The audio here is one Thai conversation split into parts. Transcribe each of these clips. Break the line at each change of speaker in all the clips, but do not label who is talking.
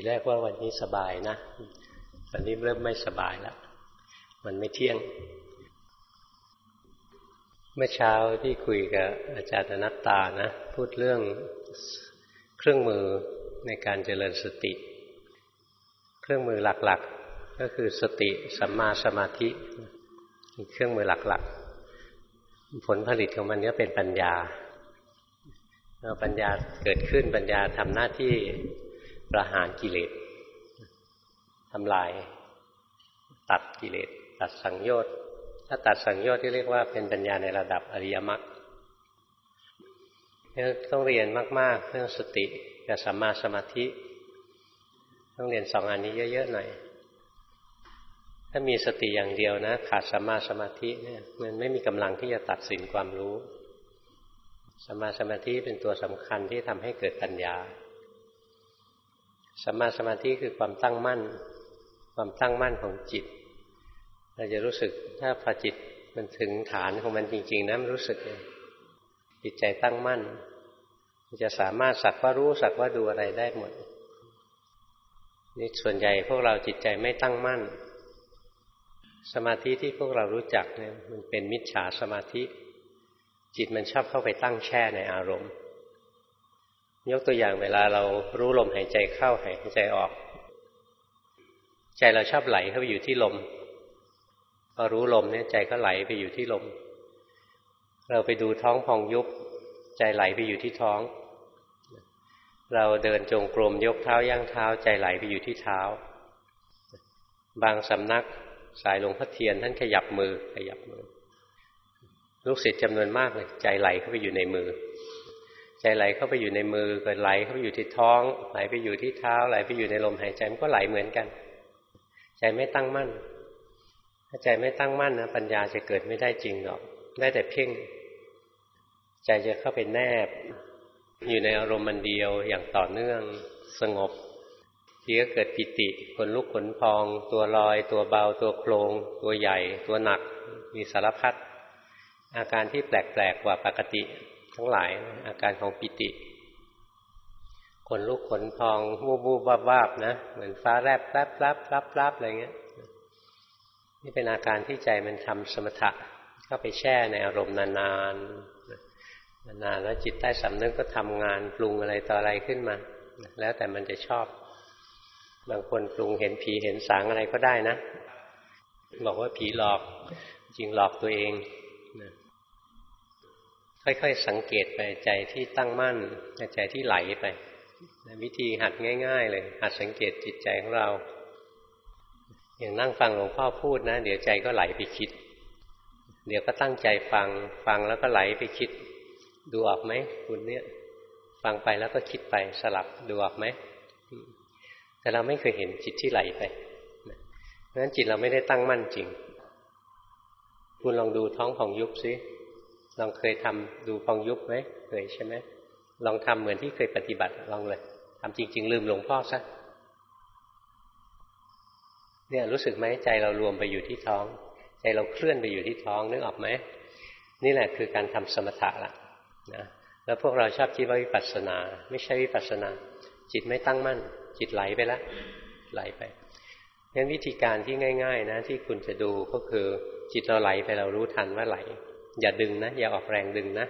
ทีแรกว่าวันนี้สบายนะวันนี้เริ่มไม่สบายแล้ว มันไม่เที่ยง เมื่อเช้าที่คุยกับอาจารย์นัตตานะ พูดเรื่องเครื่องมือในการเจริญสติ เครื่องมือหลักๆ ก็คือสติสัมมาสมาธิเครื่องมือหลักๆ ผลผลิตของมันก็เป็นปัญญาเราปัญญาเกิดขึ้นปัญญาทำหน้าที่ ประหารกิเลสทำลาย ตัดกิเลสตัดสังโยชน์ถ้าตัดสังโยชน์ที่เรียกว่าเป็นปัญญาในระดับอริยมรรคต้องเรียนมาก ๆ เรื่องสติกับสัมมาสมาธิ ต้องเรียนสองอันนี้เยอะ ๆ หน่อย ถ้ามีสติอย่างเดียวนะ ขาดสัมมาสมาธิเนี่ยมันไม่มีกำลังที่จะตัดสินความรู้สัมมาสมาธิเป็นตัวสำคัญที่ทำให้เกิดปัญญา สัมมาสมาธิคือความตั้งมั่น ความตั้งมั่นของจิต เราจะรู้สึกถ้าพอจิตมันถึงฐานของมันจริง ๆนะมันรู้สึกจิตใจตั้งมั่นมันจะสามารถสักว่ารู้สักว่าดูอะไรได้หมดนี่ส่วนใหญ่พวกเราจิตใจไม่ตั้งมั่น สมาธิที่พวกเรารู้จักเนี่ยมันเป็นมิจฉาสมาธิ จิตมันชอบเข้าไปตั้งแช่ในอารมณ์ ยกตัวอย่างเวลาเรารู้ลมหายใจเข้าหายใจออก ใจเราชอบไหลเข้าไปอยู่ที่ลม พอรู้ลมเนี่ยใจก็ไหลไปอยู่ที่ลม เราไปดูท้องพองยุบ ใจไหลไปอยู่ที่ท้อง เราเดินจงกรมยกเท้าย่างเท้า ใจไหลไปอยู่ที่เท้า บางสำนักสายหลวงพ่อเทียนท่านขยับมือขยับมือลูกศิษย์จำนวนมากเลยใจไหลเข้าไปอยู่ในมือ ใจไหลเข้าไปอยู่ในมือก็ไหลเข้าไปอยู่ที่ท้อง ไหลไปอยู่ที่เท้า ไหลไปอยู่ในลมหายใจมันก็ไหลเหมือนกัน ใจไม่ตั้งมั่น ถ้าใจไม่ตั้งมั่นนะปัญญาจะเกิดไม่ได้จริงหรอก ได้แต่เพ่ง ใจจะเข้าไปแนบ อยู่ในอารมณ์มันเดียวอย่างต่อเนื่องสงบทีก็เกิดปิติขนลุกขนพอง ตัวลอย ตัวเบา ตัวโครง ตัวใหญ่ ตัวหนัก มีสารพัดอาการที่แปลกๆกว่าปกติ ทั้งหลาย อาการของปิติขนลุกขนพองวูบวูบวาบวาบนะเหมือนฟ้าแลบแลบแลบแลบแลบอะไรเงี้ย นี่เป็นอาการที่ใจมันทำสมถะเข้าไปแช่ในอารมณ์นานๆนานๆแล้วจิตใต้สำนึกก็ทำงานปรุงอะไรต่ออะไรขึ้นมา แล้วแต่มันจะชอบ บางคนปรุงเห็นผีเห็นสางอะไรก็ได้นะ บอกว่าผีหลอกจริงหลอกตัวเอง ค่อย ๆ สังเกตไปใจที่ตั้งมั่นใจที่ไหลไปวิธีหัดง่าย ๆ เลย หัดสังเกตจิตใจของเรา อย่างนั่งฟังหลวงพ่อพูดนะ เดี๋ยวใจก็ไหลไปคิด เดี๋ยวก็ตั้งใจฟังฟังแล้วก็ไหลไปคิด ดูออกไหมคุณเนี่ย ฟังไปแล้วก็คิดไปสลับดูออกไหมแต่เราไม่เคยเห็นจิตที่ไหลไปเพราะฉะนั้นจิตเราไม่ได้ตั้งมั่นจริง คุณลองดูท้องของยุบซิ ลองเคยทำดูพองยุบไหมเคยใช่ไหมลองทำเหมือนที่เคยปฏิบัติลองเลยทำจริง ๆ ลืมหลวงพ่อซะเนี่ยรู้สึกไหมใจเรารวมไปอยู่ที่ท้อง ใจเราเคลื่อนไปอยู่ที่ท้องนึกออกไหมนี่แหละคือการทำสมถะละนะแล้วพวกเราชอบคิดว่าวิปัสสนา ไม่ใช่วิปัสสนา จิตไม่ตั้งมั่น จิตไหลไปแล้วไหลไปงั้นวิธีการที่ง่าย ๆ นะ ที่คุณจะดูก็คือจิตเราไหลไปเรารู้ทันว่าไหล อย่าดึงนะ อย่าออกแรงดึงนะ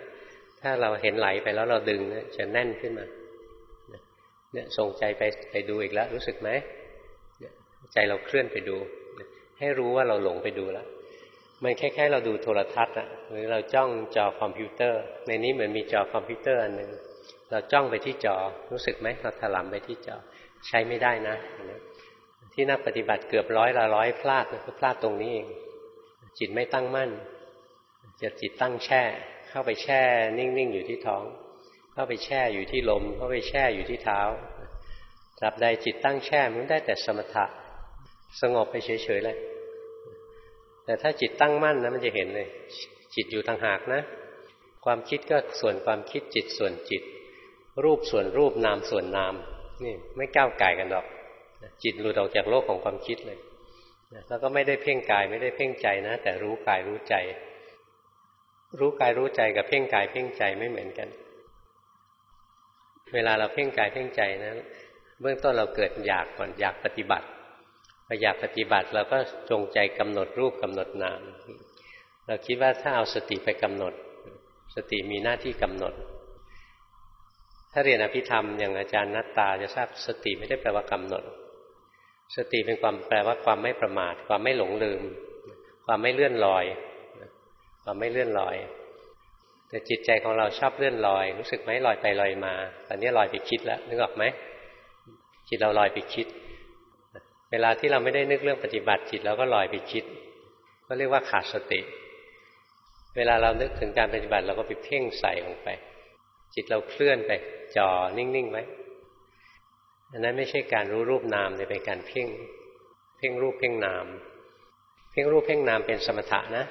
ถ้าเราเห็นไหลไปแล้วเราดึงนะจะแน่นขึ้นมาเนี่ยส่งใจไปไปดูอีกแล้ว รู้สึกไหมใจเราเคลื่อนไปดู ให้รู้ว่าเราหลงไปดูแล้วมันแค่แค่เราดูโทรทัศน์อะหรือเราจ้องจอคอมพิวเตอร์ ในนี้เหมือนมีจอคอมพิวเตอร์อันหนึ่งเราจ้องไปที่จอรู้สึกไหมเราถลำไปที่จอใช้ไม่ได้นะ ที่นักปฏิบัติเกือบร้อยละร้อยพลาดก็พลาดตรงนี้เองจิตไม่ตั้งมั่น จะจิตตั้งแช่ เข้าไปแช่นิ่งๆอยู่ที่ท้อง เข้าไปแช่อยู่ที่ลม เข้าไปแช่อยู่ที่เท้าตราบใดจิตตั้งแช่มันได้แต่สมถะ สงบไปเฉยๆเลย แต่ถ้าจิตตั้งมั่นนะมันจะเห็นเลย จิตอยู่ต่างหากนะ ความคิดก็ส่วนความคิดจิตส่วนจิต รูปส่วนรูปนามส่วนนามนี่ไม่ก้าวไก่กันหรอก จิตหลุดออกจากโลกของความคิดเลยแล้วก็ไม่ได้เพ่งกายไม่ได้เพ่งใจนะ แต่รู้กายรู้ใจ รู้กายรู้ใจกับเพ่งกายเพ่งใจไม่เหมือนกัน เวลาเราเพ่งกายเพ่งใจนะเบื้องต้นเราเกิดอยากก่อนอยากปฏิบัติพออยากปฏิบัติเราก็จงใจกำหนดรูปกำหนดนาม เราคิดว่าถ้าเอาสติไปกำหนด สติมีหน้าที่กำหนด ถ้าเรียนอภิธรรมอย่างอาจารย์นัตตาจะทราบสติไม่ได้แปลว่ากำหนด สติเป็นความแปลว่าความไม่ประมาท ความไม่หลงลืม ความไม่เลื่อนลอย ความไม่เลื่อนลอย แต่จิตใจของเราชอบเลื่อนลอย รู้สึกไหมลอยไปลอยมา ตอนนี้ลอยไปคิดแล้วนึกออกไหมจิตเราลอยไปคิด เวลาที่เราไม่ได้นึกเรื่องปฏิบัติจิตเราก็ลอยไปคิด ก็เรียกว่าขาดสติ เวลาเรานึกถึงการปฏิบัติเราก็ไปเพ่งใส่ลงไป จิตเราเคลื่อนไปจ่อนิ่งๆไว้อันนั้นไม่ใช่การรู้รูปนามแต่เป็นการเพ่ง เพ่งรูปเพ่งนาม เพ่งรูปเพ่งนามเป็นสมถะนะ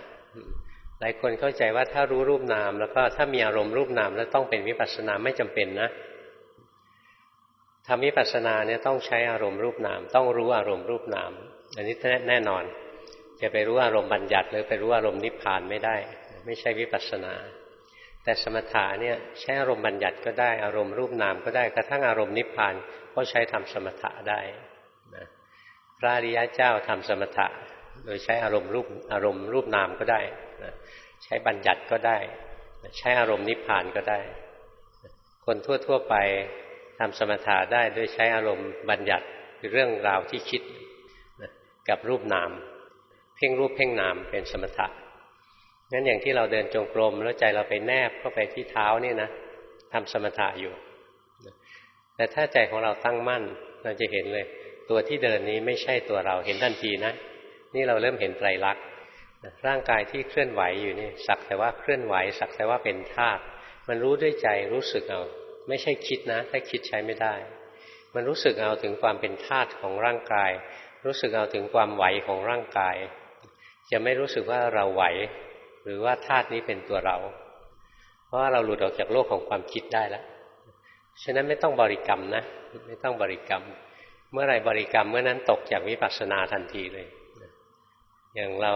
หลายคนเข้าใจว่าถ้ารู้รูปนาม แล้วก็ถ้ามีอารมณ์รูปนามแล้วต้องเป็นวิปัสสนาไม่จำเป็นนะทำวิปัสสนาเนี่ยต้องใช้อารมณ์รูปนาม ต้องรู้อารมณ์รูปนาม อันนี้แน่นอน จะไปรู้อารมณ์บัญญัติหรือไปรู้อารมณ์นิพพานไม่ได้ ไม่ใช่วิปัสสนา แต่สมถะเนี่ยใช้อารมณ์บัญญัติก็ได้อารมณ์รูปนามก็ได้กระทั่งอารมณ์นิพพานก็ใช้ทำสมถะได้นะพระอริยะเจ้าทำสมถะ โดยใช้อารมณ์รูปอารมณ์รูปนามก็ได้ ใช้บัญญัติก็ได้ ใช้อารมณ์นิพพานก็ได้ คนทั่วๆไปทำสมถะได้โดยใช้อารมณ์บัญญัติคือเรื่องราวที่คิดกับรูปนาม เพ่งรูปเพ่งนามเป็นสมถะงั้นอย่างที่เราเดินจงกรมแล้วใจเราไปแนบเข้าไปที่เท้านี่นะทำสมถะอยู่ แต่ถ้าใจของเราตั้งมั่น เราจะเห็นเลย ตัวที่เดินนี้ไม่ใช่ตัวเราเห็นทันทีนะ นี่เราเริ่มเห็นไตรลักษณ์ ร่างกายที่เคลื่อนไหวอยู่นี่สักแต่ว่าเคลื่อนไหว สักแต่ว่าเป็นธาตุมันรู้ด้วยใจรู้สึกเอา ไม่ใช่คิดนะ ถ้าคิดใช้ไม่ได้ มันรู้สึกเอาถึงความเป็นธาตุของร่างกาย รู้สึกเอาถึงความไหวของร่างกาย จะไม่รู้สึกว่าเราไหว หรือว่าธาตุนี้เป็นตัวเรา เพราะว่าเราหลุดออกจากโลกของความคิดได้แล้วฉะนั้นไม่ต้องบริกรรมนะ ไม่ต้องบริกรรม เมื่อไรบริกรรมเมื่อนั้นตกจากวิปัสสนาทันทีเลย อย่างเรา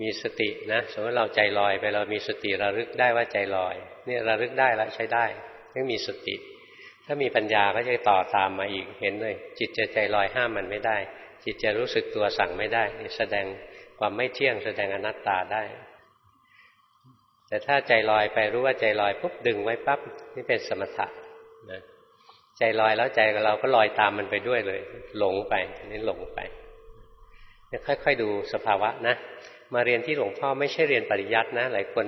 มีสตินะสมมติเราใจลอยไปเรามีสติระลึกได้ว่าใจลอยเนี่ยระลึกได้แล้วใช้ได้ไม่มีสติ ถ้ามีปัญญาก็จะต่อตามมาอีกเห็นเลย จิตจะใจลอยห้ามมันไม่ได้ จิตจะรู้สึกตัวสั่งไม่ได้แสดงความไม่เที่ยงแสดงอนัตตาได้ แต่ถ้าใจลอยไปรู้ว่าใจลอยปุ๊บดึงไว้ปั๊บนี่เป็นสมถะนะใจลอยแล้วใจเราก็ลอยตามมันไปด้วยเลย หลงไปนี่หลงไปค่อยๆดูสภาวะนะ มาเรียนที่หลวงพ่อไม่ใช่เรียนปริยัตินะ หลายคน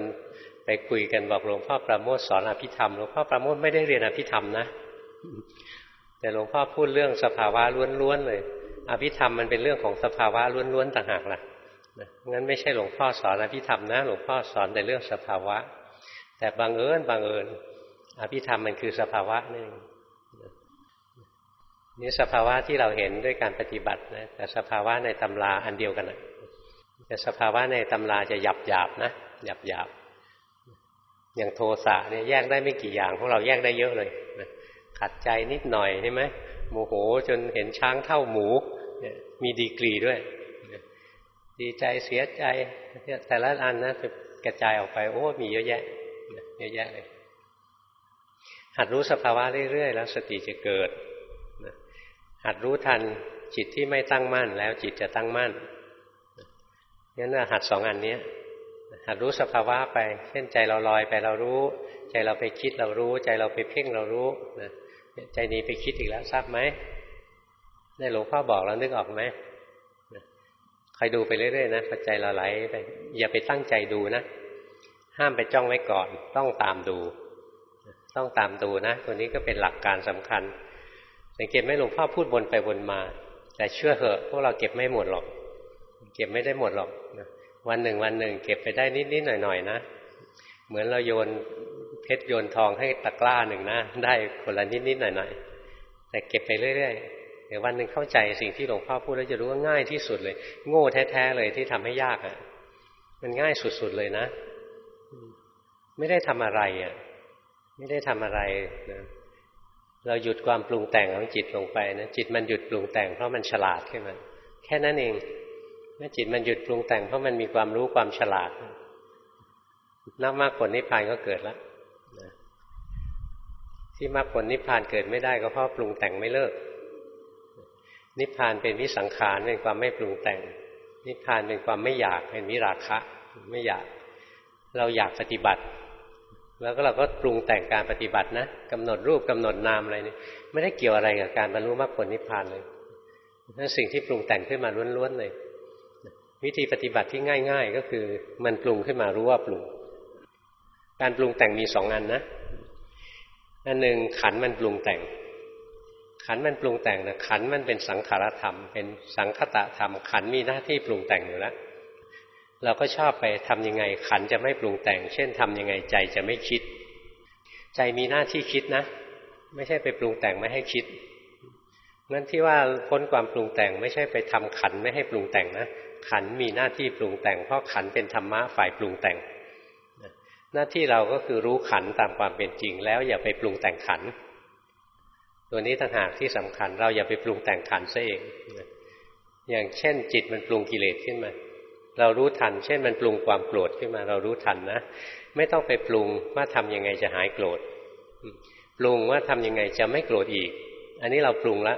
ไปคุยกันบอกหลวงพ่อประโมทสอนอภิธรรมหลวงพ่อประโมทไม่ได้เรียนอภิธรรมนะ แต่หลวงพ่อพูดเรื่องสภาวะล้วนๆเลย อภิธรรมมันเป็นเรื่องของสภาวะล้วนๆต่างหากล่ะงั้นไม่ใช่หลวงพ่อสอนอภิธรรมนะ หลวงพ่อสอนแต่เรื่องสภาวะ แต่บางเอิญบางเอิญอภิธรรมมันคือสภาวะนี่นี่สภาวะที่เราเห็นด้วยการปฏิบัตินะแต่สภาวะในตำราอันเดียวกันนะ แต่สภาวะในตำราจะหยับหยาบนะหยับหยาบอย่างโทสะเนี่ยแยกได้ไม่กี่อย่างพวกเราแยกได้เยอะเลยนะขัดใจนิดหน่อยใช่ไหมโมโหจนเห็นช้างเท่าหมูมีดีกรีด้วย ดีใจเสียใจ แต่ละอันนะจะกระจายออกไป โอ้ มีเยอะแยะเยอะแยะเลยหัดรู้สภาวะเรื่อยๆ แล้วสติจะเกิดหัดรู้ทันจิตที่ไม่ตั้งมั่น แล้วจิตจะตั้งมั่น งั้นหัดสองอันนี้หัดรู้สภาวะไป เช่นใจเราลอยไปเรารู้ ใจเราไปคิดเรารู้ ใจเราไปเพ่งเรารู้นะใจนี้ไปคิดอีกแล้วทราบไหมได้หลวงพ่อบอกเรานึกออกไหมคอยดูไปเรื่อยๆนะพอใจเราไหลไปอย่าไปตั้งใจดูนะห้ามไปจ้องไว้ก่อน ต้องตามดู ต้องตามดูนะตัวนี้ก็เป็นหลักการสำคัญ สังเกตไหมหลวงพ่อพูดวนไปวนมา แต่เชื่อเหอะพวกเราเก็บไม่หมดหรอก เก็บไม่ได้หมดหรอก วันหนึ่งวันหนึ่ง เก็บไปได้นิดนิดหน่อยหน่อยนะเหมือนเราโยนเพชรโยนทองให้ตะกร้าหนึ่งนะได้คนละนิดนิดหน่อยหน่อยแต่เก็บไปเรื่อยๆเดี๋ยววันหนึ่งเข้าใจสิ่งที่หลวงพ่อพูดแล้วจะรู้ว่าง่ายที่สุดเลย โง่แท้ๆเลยที่ทำให้ยากอะ่ะ มันง่ายสุดๆเลยนะ ไม่ได้ทำอะไรอะ ไม่ได้ทำอะไรนะเราหยุดความปรุงแต่งของจิตลงไปนะจิตมันหยุดปรุงแต่งเพราะมันฉลาดขึ้นมาแค่นั้นเอง เมื่อจิตมันหยุดปรุงแต่งเพราะมันมีความรู้ความฉลาดนักมากผลนิพพานก็เกิดแล้วที่มรรคผลนิพพานเกิดไม่ได้ก็เพราะปรุงแต่งไม่เลิก นิพพานเป็นวิสังขารเป็นความไม่ปรุงแต่ง นิพพานเป็นความไม่อยากเป็นวิราคะ ไม่อยาก เราอยากปฏิบัติ แล้วก็เราก็ปรุงแต่งการปฏิบัตินะกำหนดรูปกำหนดนามอะไรนี่ไม่ได้เกี่ยวอะไรกับการบรรลุมรรคผลนิพพานเลยนั่นสิ่งที่ปรุงแต่งขึ้นมาล้วนๆเลย วิธีปฏิบัติที่ง่าย ๆ ก็คือ มันปรุงขึ้นมารู้ว่าปรุง การปรุงแต่งมีสองอันนะอันหนึ่งขันมันปรุงแต่ง ขันมันปรุงแต่งนะขันมันเป็นสังขารธรรม เป็นสังคตะธรรม ขันมีหน้าที่ปรุงแต่งอยู่แล้วเราก็ชอบไปทำยังไงขันจะไม่ปรุงแต่ง เช่นทำยังไงใจจะไม่คิด ใจมีหน้าที่คิดนะ ไม่ใช่ไปปรุงแต่งไม่ให้คิดงั้นที่ว่าพ้นความปรุงแต่ง ไม่ใช่ไปทำขันไม่ให้ปรุงแต่งนะ ขันมีหน้าที่ปรุงแต่ง เพราะขันเป็นธรรมะฝ่ายปรุงแต่ง หน้าที่เราก็คือรู้ขันตามความเป็นจริง แล้วอย่าไปปรุงแต่งขัน ตัวนี้ต่างหากที่สำคัญ เราอย่าไปปรุงแต่งขันซะเอง อย่างเช่น จิตมันปรุงกิเลสขึ้นมา เรารู้ทัน เช่นมันปรุงความโกรธขึ้นมา เรารู้ทันนะ ไม่ต้องไปปรุงว่าทํำยังไงจะหายโกรธ ปรุงว่าทำยังไงจะไม่โกรธอีก อันนี้เราปรุงละ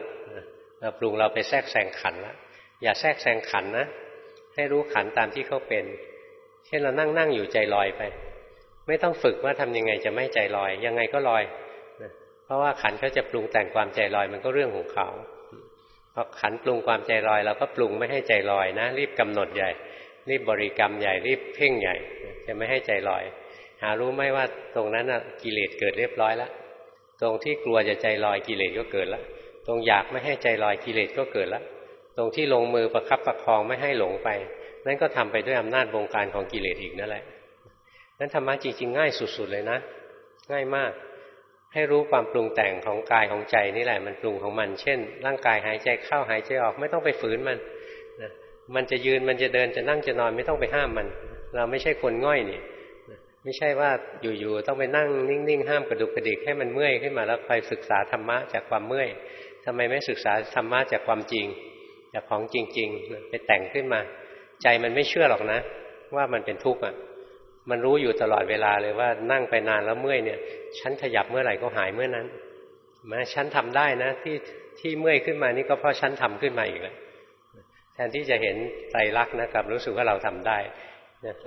เราปรุงเราไปแทรกแซงขันละอย่าแทรกแซงขันนะ ให้รู้ขันตามที่เขาเป็น เช่นเรานั่งนั่งอยู่ใจลอยไป ไม่ต้องฝึกว่าทำยังไงจะไม่ใจลอย ยังไงก็ลอยนะเพราะว่าขันเขาจะปรุงแต่งความใจลอยมันก็เรื่องของเขาพอขันปรุงความใจลอยเราก็ปรุงไม่ให้ใจลอยนะ รีบกำหนดใหญ่ รีบบริกรรมใหญ่รีบเพ่งใหญ่ จะไม่ให้ใจลอย หารู้ไหมว่าตรงนั้นกิเลสเกิดเรียบร้อยแล้วตรงที่กลัวจะใจลอยกิเลสก็เกิดแล้วตรงอยากไม่ให้ใจลอยกิเลสก็เกิดแล้ว ตรงที่ลงมือประคับประคองไม่ให้หลงไป นั่นก็ทำไปด้วยอำนาจบงการของกิเลสอีกนั่นแหละนั้นธรรมะจริง ๆ ง่ายสุดๆเลยนะ ง่ายมาก ให้รู้ความปรุงแต่งของกายของใจนี่แหละมันปรุงของมัน เช่น ร่างกายหายใจเข้าหายใจออกไม่ต้องไปฝืนมันนะมันจะยืนมันจะเดินจะนั่งจะนอนไม่ต้องไปห้ามมัน เราไม่ใช่คนง่อยนี่ไม่ใช่ว่าอยู่ๆต้องไปนั่งนิ่งๆห้ามกระดุกกระดิกให้มันเมื่อยขึ้นมาแล้วคอยศึกษาธรรมะจากความเมื่อยทำไมไม่ศึกษาธรรมะจากความจริง จากของจริง ๆ ไปแต่งขึ้นมา ใจมันไม่เชื่อหรอกนะ ว่ามันเป็นทุกข์อะ มันรู้อยู่ตลอดเวลาเลยว่านั่งไปนานแล้วเมื่อยเนี่ย ฉันขยับเมื่อไหร่ก็หายเมื่อนั้นมาฉันทำได้นะ ที่ที่เมื่อยขึ้นมานี่ก็เพราะฉันทำขึ้นมาอีกแล้วแทนที่จะเห็นใจรักนะกับรู้สึกว่าเราทำได้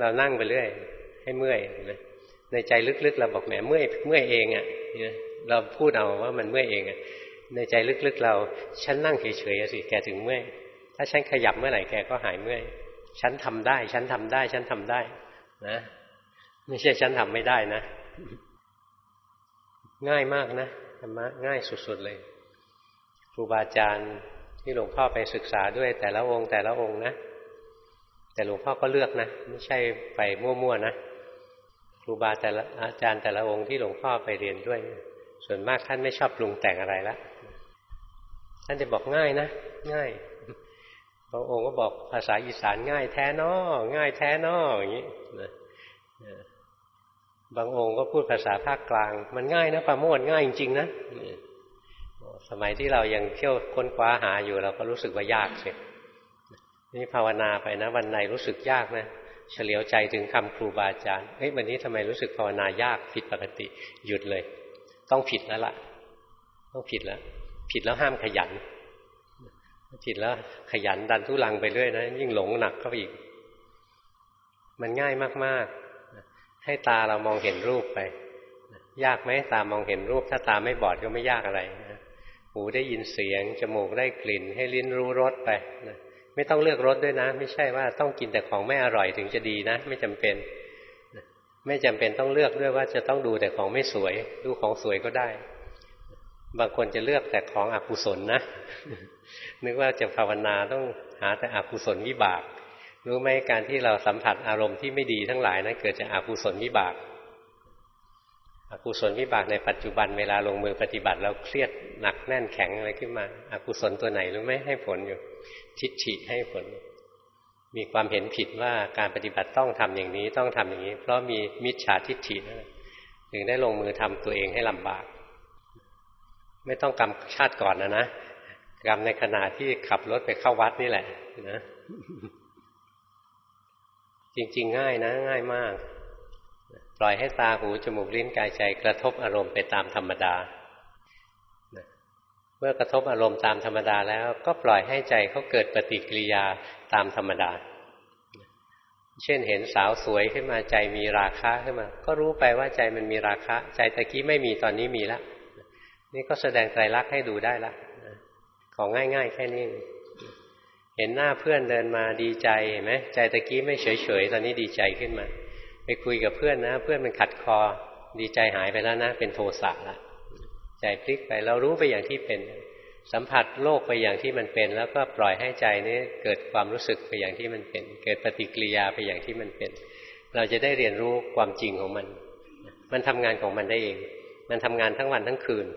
เรานั่งไปเรื่อย ให้เมื่อยในใจลึกๆเราบอกแหมเมื่อยเมื่อยเองอะเราพูดเอาว่ามันเมื่อยเองอะ ในใจลึกๆเรา ฉันนั่งเฉยๆสิแกถึงเมื่อยถ้าฉันขยับเมื่อไหร่แกก็หายเมื่อยฉันทำได้ ฉันทำได้ ฉันทำได้ นะไม่ใช่ฉันทำไม่ได้นะ ง่ายมากนะธรรมะง่ายสุดๆเลยครูบาอาจารย์ที่หลวงพ่อไปศึกษาด้วยแต่ละองค์แต่ละองค์นะแต่หลวงพ่อก็เลือกนะไม่ใช่ไปมั่วๆนะครูบาแต่ละอาจารย์แต่ละองค์ที่หลวงพ่อไปเรียนด้วย ส่วนมากท่านไม่ชอบปรุงแต่งอะไรละ ท่านจะบอกง่ายนะง่ายบางองค์ก็บอกภาษาอีสานง่ายแท้นอง่ายแท้นออย่างนี้นะบางองค์ก็พูดภาษาภาคกลาง มันง่ายนะประโมทง่ายจริงๆนะสมัยที่เรายังเที่ยวค้นคว้าหาอยู่เราก็รู้สึกว่ายากเสียนี่ภาวนาไปนะ วันไหนรู้สึกยากนะเฉลียวใจถึงคำครูบาอาจารย์เฮ้ยวันนี้ทำไมรู้สึกภาวนายากผิดปกติหยุดเลย ต้องผิดแล้วล่ะ ต้องผิดแล้ว ผิดแล้วห้ามขยัน ผิดแล้วขยันดันทุลังไปเรื่อยนะยิ่งหลงหนักเข้าไปอีก มันง่ายมากๆ ให้ตาเรามองเห็นรูปไป ยากไหมตามองเห็นรูป ถ้าตาไม่บอดก็ไม่ยากอะไรหูได้ยินเสียง จมูกได้กลิ่น ให้ลิ้นรู้รสไปนะไม่ต้องเลือกรสด้วยนะ ไม่ใช่ว่าต้องกินแต่ของไม่อร่อยถึงจะดีนะ ไม่จำเป็นไม่จำเป็นต้องเลือกด้วยว่าจะต้องดูแต่ของไม่สวย ดูของสวยก็ได้ บางคนจะเลือกแต่ของอกุศลนะ นึกว่าจะภาวนาต้องหาแต่อกุศลวิบาก รู้ไหมการที่เราสัมผัสอารมณ์ที่ไม่ดีทั้งหลายนะั้นเกิดจากอากุศลวิบากอากุศลวิบากในปัจจุบันเวลาลงมือปฏิบัติเราเครียดหนักแน่นแข็งอะไรขึ้นมาอากุศลตัวไหนรู้ไหมให้ผลอยู่ ทิฏฐิให้ผล มีความเห็นผิดว่าการปฏิบัติต้องทำอย่างนี้ต้องทำอย่างนี้ เพราะมีมิจฉาทิฏฐิถึงได้ลงมือทำตัวเองให้ลำบาก ไม่ต้องกรรมชาติก่อนนะนะกรรมในขณะที่ขับรถไปเข้าวัดนี่แหละนะจริง ๆ ง่ายนะ ง่ายมาก ปล่อยให้ตาหูจมูกลิ้นกายใจกระทบอารมณ์ไปตามธรรมดามื่อกระทบอารมณ์ตามธรรมดาแล้ว ก็ปล่อยให้ใจเขาเกิดปฏิกิริยาตามธรรมดา เช่นเห็นสาวสวยขึ้นมาใจมีราคะขึ้นมา ก็รู้ไปว่าใจมันมีราคะ ใจตะกี้ไม่มีตอนนี้มีแล้ว นี่ก็แสดงไตรลักษณ์ให้ดูได้ละของง่าย ๆ แค่นี้ เห็นหน้าเพื่อนเดินมาดีใจเห็นไหมใจตะกี้ไม่เฉยๆตอนนี้ดีใจขึ้นมา ไปคุยกับเพื่อนนะ เพื่อนมันขัดคอ ดีใจหายไปแล้วนะ เป็นโทสะละใจพลิกไปเรารู้ไปอย่างที่เป็น สัมผัสโลกไปอย่างที่มันเป็น แล้วก็ปล่อยให้ใจนี้เกิดความรู้สึกไปอย่างที่มันเป็น เกิดปฏิกิริยาไปอย่างที่มันเป็น เราจะได้เรียนรู้ความจริงของมัน มันทำงานของมันได้เอง มันทำงานทั้งวันทั้งคืน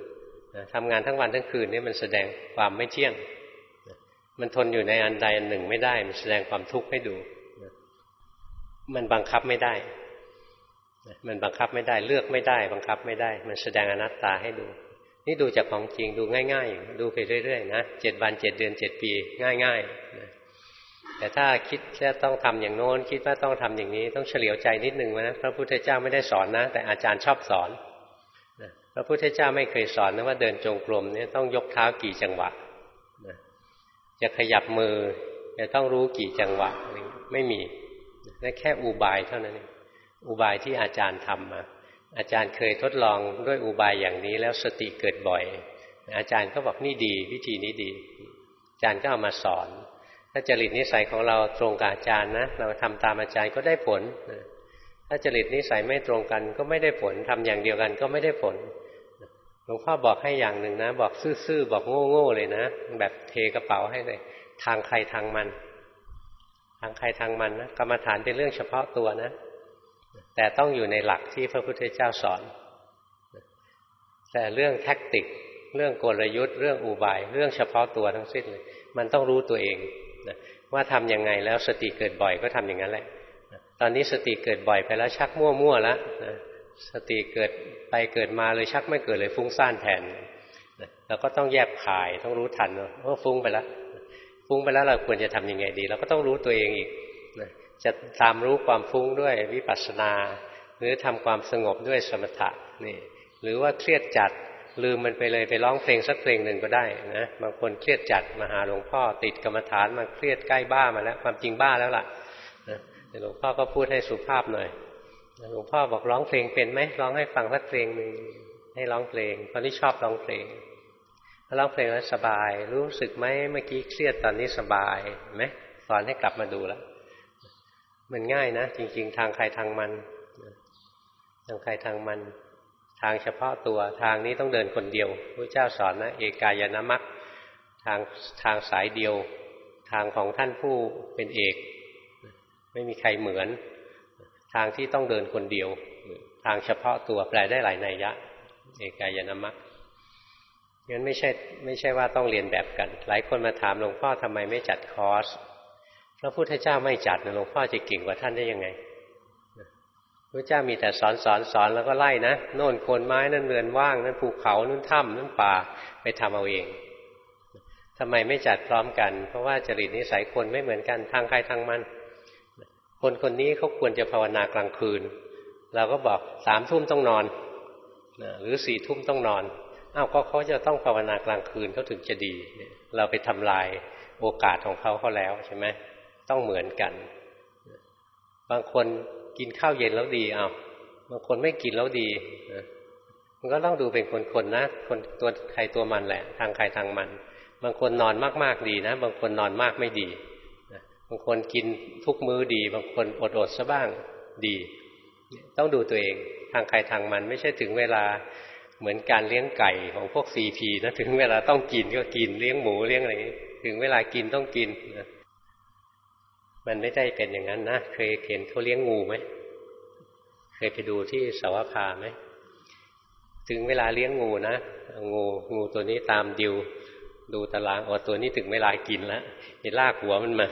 ทำงานทั้งวันทั้งคืนนี่มันแสดงความไม่เที่ยง มันทนอยู่ในอันใดอันหนึ่งไม่ได้ มันแสดงความทุกข์ให้ดู มันบังคับไม่ได้ มันบังคับไม่ได้ เลือกไม่ได้ บังคับไม่ได้ มันแสดงอนัตตาให้ดู นี่ดูจากของจริงดูง่ายๆ ดูไปเรื่อยๆนะเจ็ดวันเจ็ดเดือนเจ็ดปี ง่ายๆนะแต่ถ้าคิดแค่ต้องทำอย่างโน้น คิดว่าต้องทำอย่างนี้ ต้องเฉลียวใจนิดนึงนะพระพุทธเจ้าไม่ได้สอนนะ แต่อาจารย์ชอบสอน พระพุทธเจ้าไม่เคยสอนนะว่าเดินจงกรมเนี่ยต้องยกเท้ากี่จังหวะจะขยับมือจะต้องรู้กี่จังหวะ ไม่มีนั่นแค่อุบายเท่านั้นเองอุบายที่อาจารย์ทำมาอาจารย์เคยทดลองด้วยอุบายอย่างนี้แล้วสติเกิดบ่อย อาจารย์ก็บอกนี่ดี วิธีนี้ดี อาจารย์ก็เอามาสอน ถ้าจริตนิสัยของเราตรงกับอาจารย์นะเราทำตามอาจารย์ก็ได้ผลถ้าจริตนิสัยไม่ตรงกันก็ไม่ได้ผลทำอย่างเดียวกันก็ไม่ได้ผล หลวงพ่อบอกให้อย่างหนึ่งนะ บอกซื่อๆบอกโง่ๆเลยนะ แบบเทกระเป๋าให้เลย ทางใครทางมัน ทางใครทางมันนะกรรมฐานเป็นเรื่องเฉพาะตัวนะ แต่ต้องอยู่ในหลักที่พระพุทธเจ้าสอน แต่เรื่องแท็กติก เรื่องกลยุทธ์ เรื่องอุบาย เรื่องเฉพาะตัวทั้งสิ้นเลย มันต้องรู้ตัวเองนะว่าทํำยังไงแล้วสติเกิดบ่อยก็ทำอย่างนั้นแหละ ตอนนี้สติเกิดบ่อยไปแล้วชักมั่วๆแล้วนะ สติเกิดไปเกิดมาเลยชักไม่เกิดเลยฟุ้งซ่านแทนเราก็ต้องแยบขายต้องรู้ทันว่าฟุ้งไปแล้วฟุ้งไปแล้วเราควรจะทํำยังไงดี เราก็ต้องรู้ตัวเองอีกจะตามรู้ความฟุ้งด้วยวิปัสสนา หรือทำความสงบด้วยสมถะนี่หรือว่าเครียดจัดลืมมันไปเลยไปร้องเพลงสักเพลงหนึ่งก็ได้นะบางคนเครียดจัดมาหาหลวงพ่อติดกรรมฐานมาเครียดใกล้บ้ามาแล้ว ความจริงบ้าแล้วล่ะหลวงพ่อก็พูดให้สุภาพหน่อย หลวงพ่อบอกร้องเพลงเป็นไหมร้องให้ฟังสักเพลงหนึ่งให้ร้องเพลงตอนนี้ชอบร้องเพลงร้องเพลงแล้วสบาย รู้สึกไหมเมื่อกี้เครียดตอนนี้สบายไหมสอนให้กลับมาดูแล้วมันง่ายนะ จริง ๆ ทางใครทางมันทางใครทางมัน ทางเฉพาะตัวทางนี้ต้องเดินคนเดียวพระเจ้าสอนนะเอกายนามัคทางทางสายเดียว ทางของท่านผู้เป็นเอก ไม่มีใครเหมือน ทางที่ต้องเดินคนเดียว ทางเฉพาะตัวแปลได้หลายนัยยะ เอกายนามัคงั้นไม่ใช่ไม่ใช่ว่าต้องเรียนแบบกัน หลายคนมาถามหลวงพ่อทำไมไม่จัดคอร์สพระพุทธเจ้าไม่จัดหลวงพ่อจะเก่งกว่าท่านได้ยังไงพระเจ้ามีแต่สอนสอนสอนแล้วก็ไล่นะโน่นโคนไม้นั่นเรือนว่างนั่นภูเขานั่นถ้ำนั่นป่าไปทำเอาเองทำไมไม่จัดพร้อมกัน เพราะว่าจริตนิสัยคนไม่เหมือนกันทางใครทางมัน คนคนนี้เขาควรจะภาวนากลางคืน เราก็บอกสามทุ่มต้องนอนหรือสี่ทุ่มต้องนอนอ้าวก็เขาจะต้องภาวนากลางคืนเขาถึงจะดี เราไปทำลายโอกาสของเขาเขาแล้วใช่ไหมต้องเหมือนกัน บางคนกินข้าวเย็นแล้วดีอ้าวบางคนไม่กินแล้วดีมันก็ต้องดูเป็นคนๆนะ คนตัวใครตัวมันแหละ ทางใครทางมัน บางคนนอนมากๆดีนะ บางคนนอนมากไม่ดี บางคนกินทุกมื้อดี บางคนอดอดซะบ้างดี ต้องดูตัวเองทางใครทางมันไม่ใช่ถึงเวลาเหมือนการเลี้ยงไก่ของพวกซีพีนะถึงเวลาต้องกินก็กินเลี้ยงหมูเลี้ยงอะไรถึงเวลากินต้องกินนะมันไม่ได้เป็นอย่างนั้นนะเคยเห็นเขาเลี้ยงงูไหมเคยไปดูที่สาวพาไหมถึงเวลาเลี้ยงงูนะงูงูตัวนี้ตามดิว ดูตารางอ๋อตัวนี้ถึงเวลากินแล้วเห็นลากหัวมันมา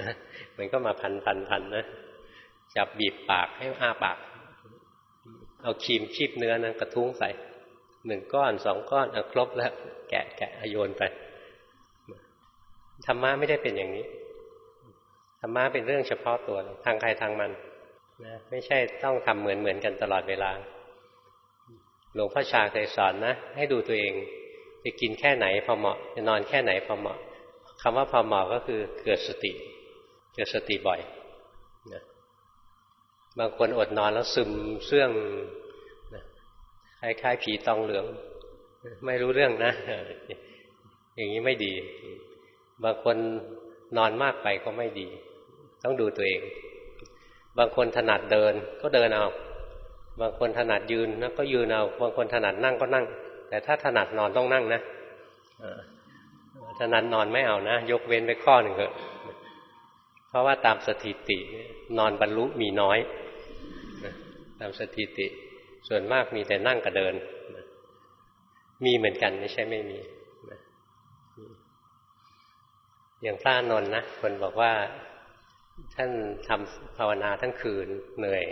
นะมันก็มาพันพันพันนะจับบีบปากให้อ้าปาก เอาครีมชีบเนื้อนะกระทุ้งใส่หนึ่งก้อนสองก้อนอครบแล้ว แกะแกะโยนไปธรรมะไม่ได้เป็นอย่างนี้ธรรมะเป็นเรื่องเฉพาะตัวทางใครทางมันนะไม่ใช่ต้องทำเหมือนเหมือนกันตลอดเวลา หลวงพ่อชาเคยสอนนะ ให้ดูตัวเอง จะกินแค่ไหนพอเหมาะ จะนอนแค่ไหนพอเหมาะ คำว่าพอเหมาะก็คือเกิดสติ เกิดสติบ่อยนะบางคนอดนอนแล้วซึมเสื่องนะคล้ายๆผีตองเหลือง ไม่รู้เรื่องนะ อย่างนี้ไม่ดี บางคนนอนมากไปก็ไม่ดี ต้องดูตัวเอง บางคนถนัดเดินก็เดินเอา บางคนถนัดยืนนะก็ยืนเอา บางคนถนัดนั่งก็นั่ง แต่ถ้าถนัดนอนต้องนั่งนะ ถนัดนอนไม่เอานะ ยกเว้นไปข้อหนึ่งเถอะ เพราะว่าตามสถิติ นอนบรรลุมีน้อย ตามสถิติ ส่วนมากมีแต่นั่งกับเดิน มีเหมือนกันไม่ใช่ไม่มี อย่างพระนนท์นะคนบอกว่าท่านทำภาวนาทั้งคืนเหนื่อย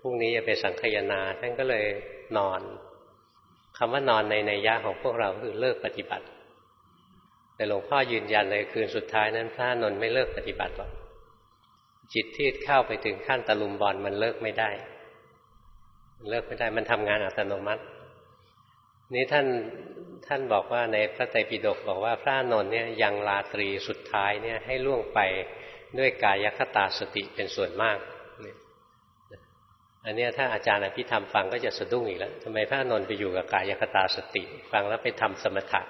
พรุ่งนี้จะไปสังคยนา ท่านก็เลยนอนคำว่านอนในในยะของพวกเราคือเลิกปฏิบัติ แต่หลวงพ่อยืนยันเลยคืนสุดท้ายนั้นพระนนท์ไม่เลิกปฏิบัติหรอกจิตที่เข้าไปถึงขั้นตะลุมบอลมันเลิกไม่ได้ เลิกไม่ได้มันทำงานอัตโนมัติ นี้ท่านท่านบอกว่าในพระไตรปิฎกบอกว่าพระนนท์เนี่ยยังลาตรีสุดท้ายเนี่ยให้ล่วงไปด้วยกายคตาสติเป็นส่วนมาก อันนี้ถ้าอาจารย์อภิธรรมฟังก็จะสะดุ้งอีกแล้วทำไมพระนนท์ไปอยู่กับกายคตาสติ ฟังแล้วไปทำสมถะ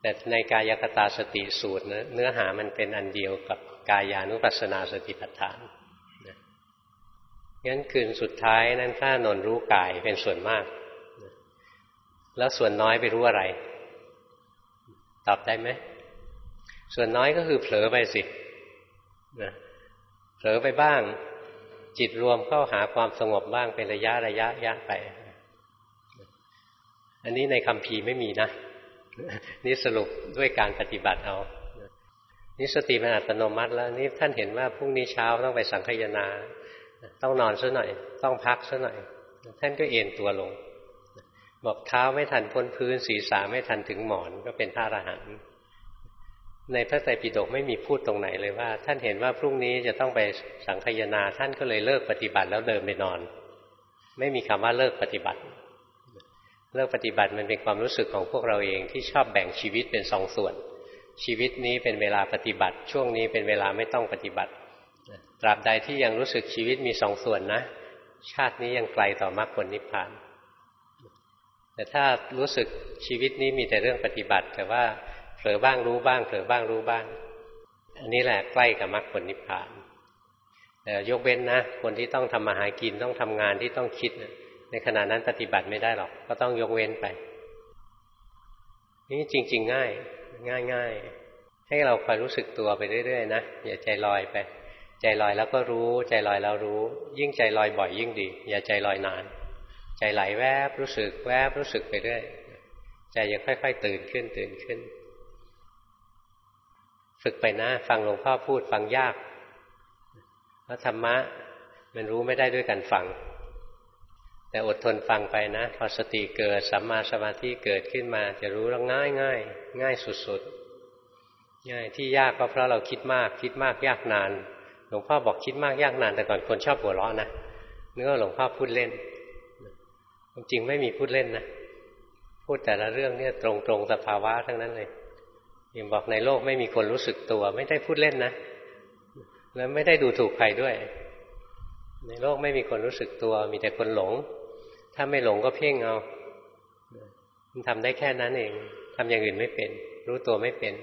แต่ในกายคตาสติสูตรเนื้อหามันเป็นอันเดียวกับกายานุปัสสนาสติปัฏฐานงั้นคืนสุดท้ายนั้นพระนนรู้กายเป็นส่วนมาก แล้วส่วนน้อยไปรู้อะไร ตอบได้ไหม ส่วนน้อยก็คือเผลอไปสิเผลอไปบ้าง จิตรวมเข้าหาความสงบบ้างเป็นระยะระยะยะไป อันนี้ในคำพีไม่มีนะ นี่สรุปด้วยการปฏิบัติเอานี่สติมันอัตโนมัติแล้วนี่ท่านเห็นว่าพรุ่งนี้เช้าต้องไปสังคยนา ต้องนอนซะหน่อย ต้องพักซะหน่อย ท่านก็เอ็นตัวลง บอกเท้าไม่ทันพ้นพื้นศีรษะไม่ทันถึงหมอนก็เป็นพระหันในพระไตรปิฎกไม่มีพูดตรงไหนเลยว่า ท่านเห็นว่าพรุ่งนี้จะต้องไปสังคยนา ท่านก็เลยเลิกปฏิบัติแล้วเดินไปนอน ไม่มีคำว่าเลิกปฏิบัติ เลิกปฏิบัติมันเป็นความรู้สึกของพวกเราเองที่ชอบแบ่งชีวิตเป็นสองส่วน ชีวิตนี้เป็นเวลาปฏิบัติ ช่วงนี้เป็นเวลาไม่ต้องปฏิบัติตราบใดที่ยังรู้สึกชีวิตมีสองส่วนนะ ชาตินี้ยังไกลต่อมรรคผลนิพพาน แต่ถ้ารู้สึกชีวิตนี้มีแต่เรื่องปฏิบัติ แต่ว่าเผลอบ้างรู้บ้างเผลอบ้างรู้บ้าง อันนี้แหละใกล้กับมรรคผลนิพพานแต่ยกเว้นนะ คนที่ต้องทำมาหากินต้องทำงานที่ต้องคิด ในขณะนั้นปฏิบัติไม่ได้หรอก ก็ต้องยกเว้นไป นี่จริง ๆ ง่าย ง่ายๆให้เราคอยรู้สึกตัวไปเรื่อยๆนะอย่าใจลอยไป ใจลอยแล้วก็รู้ ใจลอยแล้วรู้ ยิ่งใจลอยบ่อยยิ่งดี อย่าใจลอยนาน ใจไหลแวบรู้สึกแวบรู้สึกไปเรื่อยใจจะค่อย ๆ ตื่นขึ้นตื่นขึ้น ฝึกไปนะ ฟังหลวงพ่อพูดฟังยากเพราะธรรมะ มันรู้ไม่ได้ด้วยการฟัง แต่อดทนฟังไปนะพอสติเกิดสัมมาสมาธิเกิดขึ้นมา จะรู้แล้วง่ายง่ายง่ายสุดๆง่ายที่ยากก็เพราะเราคิดมาก คิดมากยากนาน หลวงพ่อบอกคิดมากยากนาน แต่ก่อนคนชอบหัวเราะนะเนื้อหลวงพ่อพูดเล่นจริงไม่มีพูดเล่นนะพูดแต่ละเรื่องเนี่ยตรงๆสภาวะทั้งนั้นเลยยังบอกในโลกไม่มีคนรู้สึกตัว ไม่ได้พูดเล่นนะแล้วไม่ได้ดูถูกใครด้วย ในโลกไม่มีคนรู้สึกตัว มีแต่คนหลง ถ้าไม่หลงก็เพ่งเอามันทำได้แค่นั้นเองทำอย่างอื่นไม่เป็น รู้ตัวไม่เป็น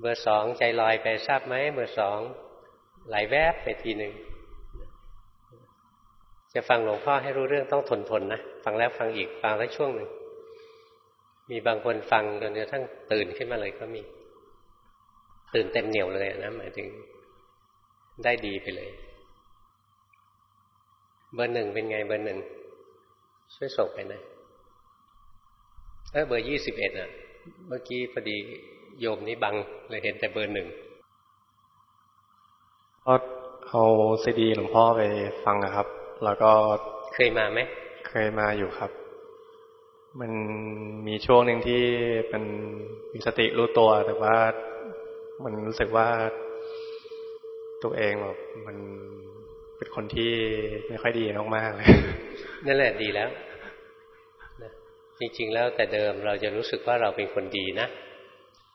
เบอร์สองใจลอยไปทราบไหมเบอร์สองไหลแวบไปทีหนึ่งจะฟังหลวงพ่อให้รู้เรื่องต้องทนทนนะฟังแล้วฟังอีกฟังแล้วช่วงหนึ่งมีบางคนฟังจนกระทั่งตื่นขึ้นมาเลยก็มี ตื่นเต็มเหนียวเลยนะหมายถึงได้ดีไปเลย เบอร์หนึ่งเป็นไงเบอร์หนึ่งช่วยส่งไปนะเออเบอร์ยี่สิบเอ็ดอะ เมื่อกี้พอดีโยมนี้บังเลยเห็นแต่เบอร์หนึ่ง
ก็เอาซีดีหลวงพ่อไปฟังนะครับ แล้วก็
เคยมาไหม
เคยมาอยู่ครับ มันมีช่วงหนึ่งที่เป็นมีสติรู้ตัวแต่ว่ามันรู้สึกว่าตัวเองแบบมัน เป็นคนที่ไม่ค่อยดีมากๆเลย
นั่นแหละดีแล้วจริง ๆ แล้วแต่เดิมเราจะรู้สึกว่าเราเป็นคนดีนะ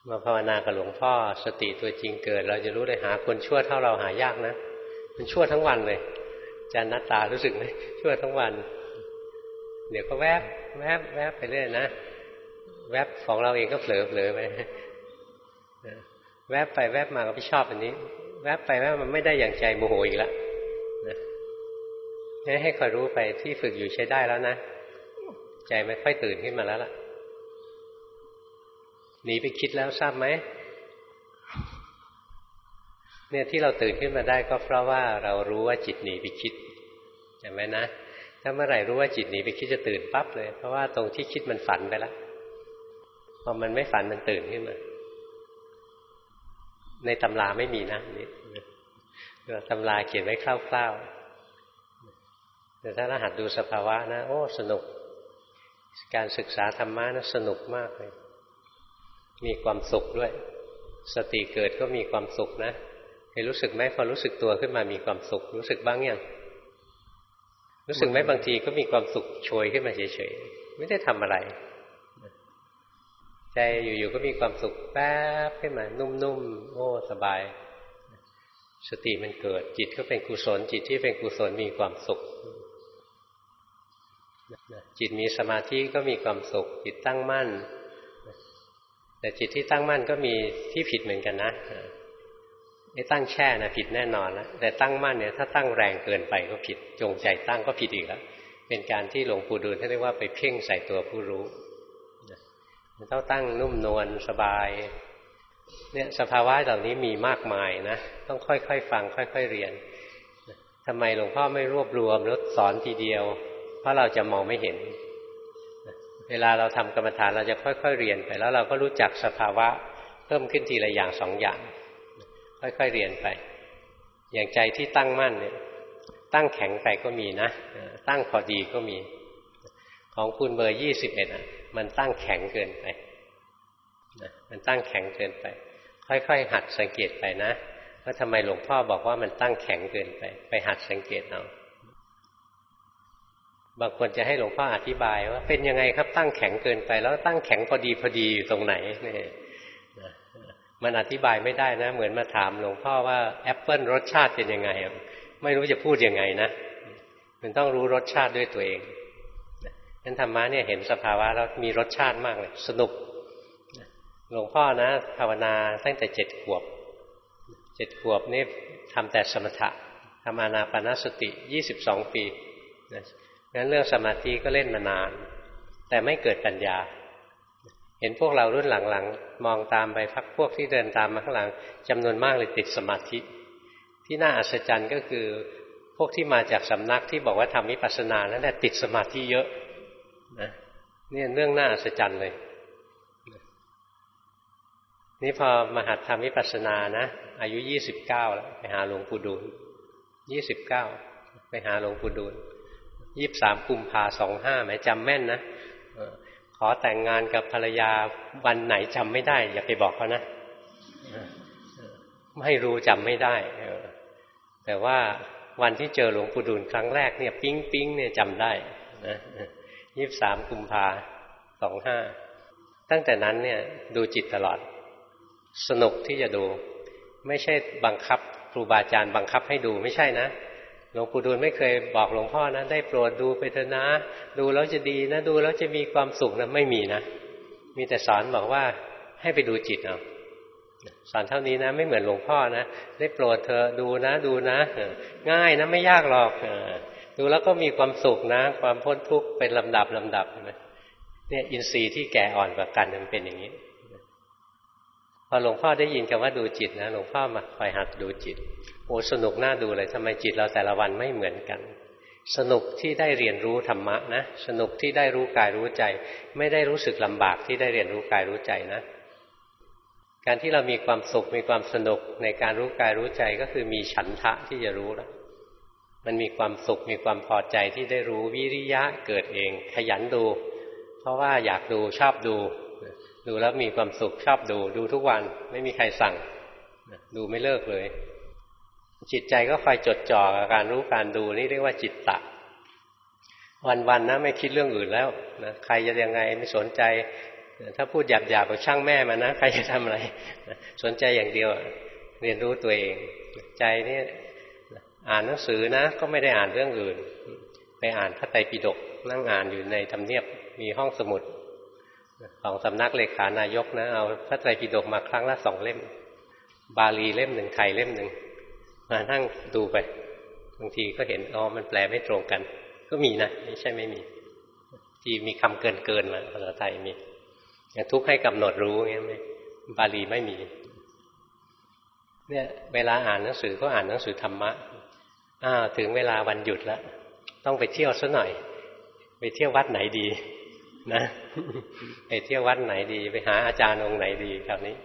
มาภาวนากับหลวงพ่อสติตัวจริงเกิด เราจะรู้เลยหาคนชั่วเท่าเราหายากนะมันชั่วทั้งวันเลยจันนัตตารู้สึกไหมชั่วทั้งวัน เดี๋ยวก็แวบแวบแวบไปเรื่อยนะแวบของเราเองก็เผลอเผลอไปแวบไปแวบมาก็ไม่ชอบอันนี้ แวบไปแวบมันไม่ได้อย่างใจโมโหอีกแล้ว นให้คอยรู้ไปที่ฝึกอยู่ใช้ได้แล้วนะ ใจไม่ค่อยตื่นขึ้นมาแล้วล่ะ หนีไปคิดแล้วทราบไหม เนี่ยที่เราตื่นขึ้นมาได้ก็เพราะว่าเรารู้ว่าจิตหนีไปคิดใช่ไหมนะ ถ้าเมื่อไหร่รู้ว่าจิตหนีไปคิดจะตื่นปั๊บเลย เพราะว่าตรงที่คิดมันฝันไปแล้ว พอมันไม่ฝันมันตื่นขึ้นมา ในตำราไม่มีนะนี่ตำราเขียนไว้คร่าวๆ แต่ถ้ารหัสดูสภาวะนะ โอ้ สนุก การศึกษาธรรมะนะสนุกมากเลย มีความสุขด้วย สติเกิดก็มีความสุขนะเคยรู้สึกไหมพอรู้สึกตัวขึ้นมามีความสุข รู้สึกบ้างยังรู้สึกไหมบางทีก็มีความสุขโชยขึ้นมาเฉยๆไม่ได้ทำอะไร ใจอยู่ๆก็มีความสุขแป๊บขึ้นมา นุ่มๆโอ้สบาย สติมันเกิด จิตก็เป็นกุศลจิตที่เป็นกุศลมีความสุข จิตมีสมาธิก็มีความสุข จิตตั้งมั่น แต่จิตที่ตั้งมั่นก็มีที่ผิดเหมือนกันนะไอ้ตั้งแช่นะผิดแน่นอนแล้วแต่ตั้งมั่นเนี่ยถ้าตั้งแรงเกินไปก็ผิด จงใจตั้งก็ผิดอีกแล้วเป็นการที่หลวงปู่ดูลท่านเรียกว่าไปเพ่งใส่ตัวผู้รู้มันต้องตั้งนุ่มนวลสบาย เนี่ยสภาวะเหล่านี้มีมากมายนะต้องค่อยๆฟัง ค่อย ๆเรียนทำไมหลวงพ่อไม่รวบรวมแล้วสอนทีเดียว ราะเราจะมองไม่เห็น เวลาเราทำกรรมฐานเราจะค่อย ๆ เรียนไป แล้วเราก็รู้จักสภาวะเพิ่มขึ้นทีละอย่างสองอย่าง ค่อยๆเรียนไป อย่างใจที่ตั้งมั่นเนี่ย ตั้งแข็งไปก็มีนะ ตั้งพอดีก็มี ของคุณเบอร์ยี่สิบเอ็ดอะ มันตั้งแข็งเกินไปนะมันตั้งแข็งเกินไป ค่อยๆ หัดสังเกตไปนะว่าทำไมหลวงพ่อบอกว่ามันตั้งแข็งเกินไป ไปหัดสังเกตเอา บางคนจะให้หลวงพ่ออธิบายว่าเป็นยังไงครับตั้งแข็งเกินไป แล้วตั้งแข็งพอดีพอดีอยู่ตรงไหนนี่มันอธิบายไม่ได้นะ เหมือนมาถามหลวงพ่อว่าแอปเปิลรสชาติเป็นยังไง ไม่รู้จะพูดยังไงนะมันต้องรู้รสชาติด้วยตัวเองนั้นธรรมะเนี่ยเห็นสภาวะแล้วมีรสชาติมากเลย สนุกหลวงพ่อนะภาวนาตั้งแต่เจ็ดขวบเจ็ดขวบนี่ทำแต่สมถะทำอานาปนาสติยี่สิบสองปี นั้นเรื่องสมาธิก็เล่นมานาน แต่ไม่เกิดปัญญา เห็นพวกเรารุ่นหลังๆ มองตามไปพักพวกที่เดินตามมาข้างหลังจำนวนมากเลยติดสมาธิ ที่น่าอัศจรรย์ก็คือพวกที่มาจากสำนักที่บอกว่าทำวิปัสสนานั้นแหละติดสมาธิเยอะนะนี่เรื่องน่าอัศจรรย์เลยนี่พอมาหัดทำวิปัสสนานะ อายุยี่สิบเก้าแล้วไปหาหลวงปู่ดูลยี่สิบเก้าไปหาหลวงปู่ดูล ยี่บสามกุมภาสองห้าหมายจำแม่นนะขอแต่งงานกับภรรยาวันไหนจำไม่ได้ อย่าไปบอกเขานะไม่รู้จำไม่ได้แต่ว่าวันที่เจอหลวงปู่ดูลครั้งแรกเนี่ย ปิ๊งปิ๊งเนี่ยจำได้นะยี่บสามกุมภาสองห้าตั้งแต่นั้นเนี่ยดูจิตตลอด สนุกที่จะดู ไม่ใช่บังคับครูบาอาจารย์บังคับให้ดูไม่ใช่นะ หลวงปู่ดูลไม่เคยบอกหลวงพ่อนะได้โปรดดูไปเถอะนะ ดูแล้วจะดีนะ ดูแล้วจะมีความสุขนะไม่มีนะ มีแต่สอนบอกว่าให้ไปดูจิตเอาสอนเท่านี้นะ ไม่เหมือนหลวงพ่อนะได้โปรดเธอดูนะดูนะง่ายนะไม่ยากหรอกดูแล้วก็มีความสุขนะ ความพ้นทุกข์เป็นลำดับลำดับเนี่ยอินทรีย์ที่แก่อ่อนกว่ากันมันเป็นอย่างนี้พอหลวงพ่อได้ยินคำว่าดูจิตนะหลวงพ่อมาคอยหัดดูจิต โอ้สนุกน่าดูเลยทำไมจิตเราแต่ละวันไม่เหมือนกัน สนุกที่ได้เรียนรู้ธรรมะนะสนุกที่ได้รู้กายรู้ใจ ไม่ได้รู้สึกลำบากที่ได้เรียนรู้กายรู้ใจนะ การที่เรามีความสุขมีความสนุกในการรู้กายรู้ใจก็คือมีฉันทะที่จะรู้แล้วมันมีความสุขมีความพอใจที่ได้รู้วิริยะเกิดเอง ขยันดู เพราะว่าอยากดูชอบดู ดูแล้วมีความสุขชอบดู ดูทุกวันไม่มีใครสั่ง ดูไม่เลิกเลย จิตใจก็คอยจดจ่อกับการรู้การดูนี่เรียกว่าจิตตะ วันๆนะไม่คิดเรื่องอื่นแล้วนะใครจะยังไงไม่สนใจ ถ้าพูดหยาบๆกับช่างแม่มานะใครจะทำอะไร สนใจอย่างเดียวเรียนรู้ตัวเอง ใจนี่อ่านหนังสือนะ ก็ไม่ได้อ่านเรื่องอื่น ไปอ่านพระไตรปิฎกนั่งอ่านอยู่ในทำเนียบมีห้องสมุดของสำนักเลขานายกนะเอาพระไตรปิฎกมาครั้งละสองเล่ม บาลีเล่มหนึ่งไทยเล่มหนึ่ง มานั่งดูไปบางทีก็เห็นอ๋อมันแปลไม่ตรงกัน ก็มีนะไม่ใช่ไม่มีที่มีคำเกินเกินมาภาษาไทยมีอย่างทุกข์ให้กำหนดรู้เงี้ยไม่บาลีไม่มี เนี่ย เวลาอ่านหนังสือก็อ่านหนังสือธรรมะอ้าวถึงเวลาวันหยุดแล้วต้องไปเที่ยวซะหน่อย ไปเที่ยววัดไหนดี นะไปเที่ยววัดไหนดี ไปหาอาจารย์องค์ไหนดีคราวนี้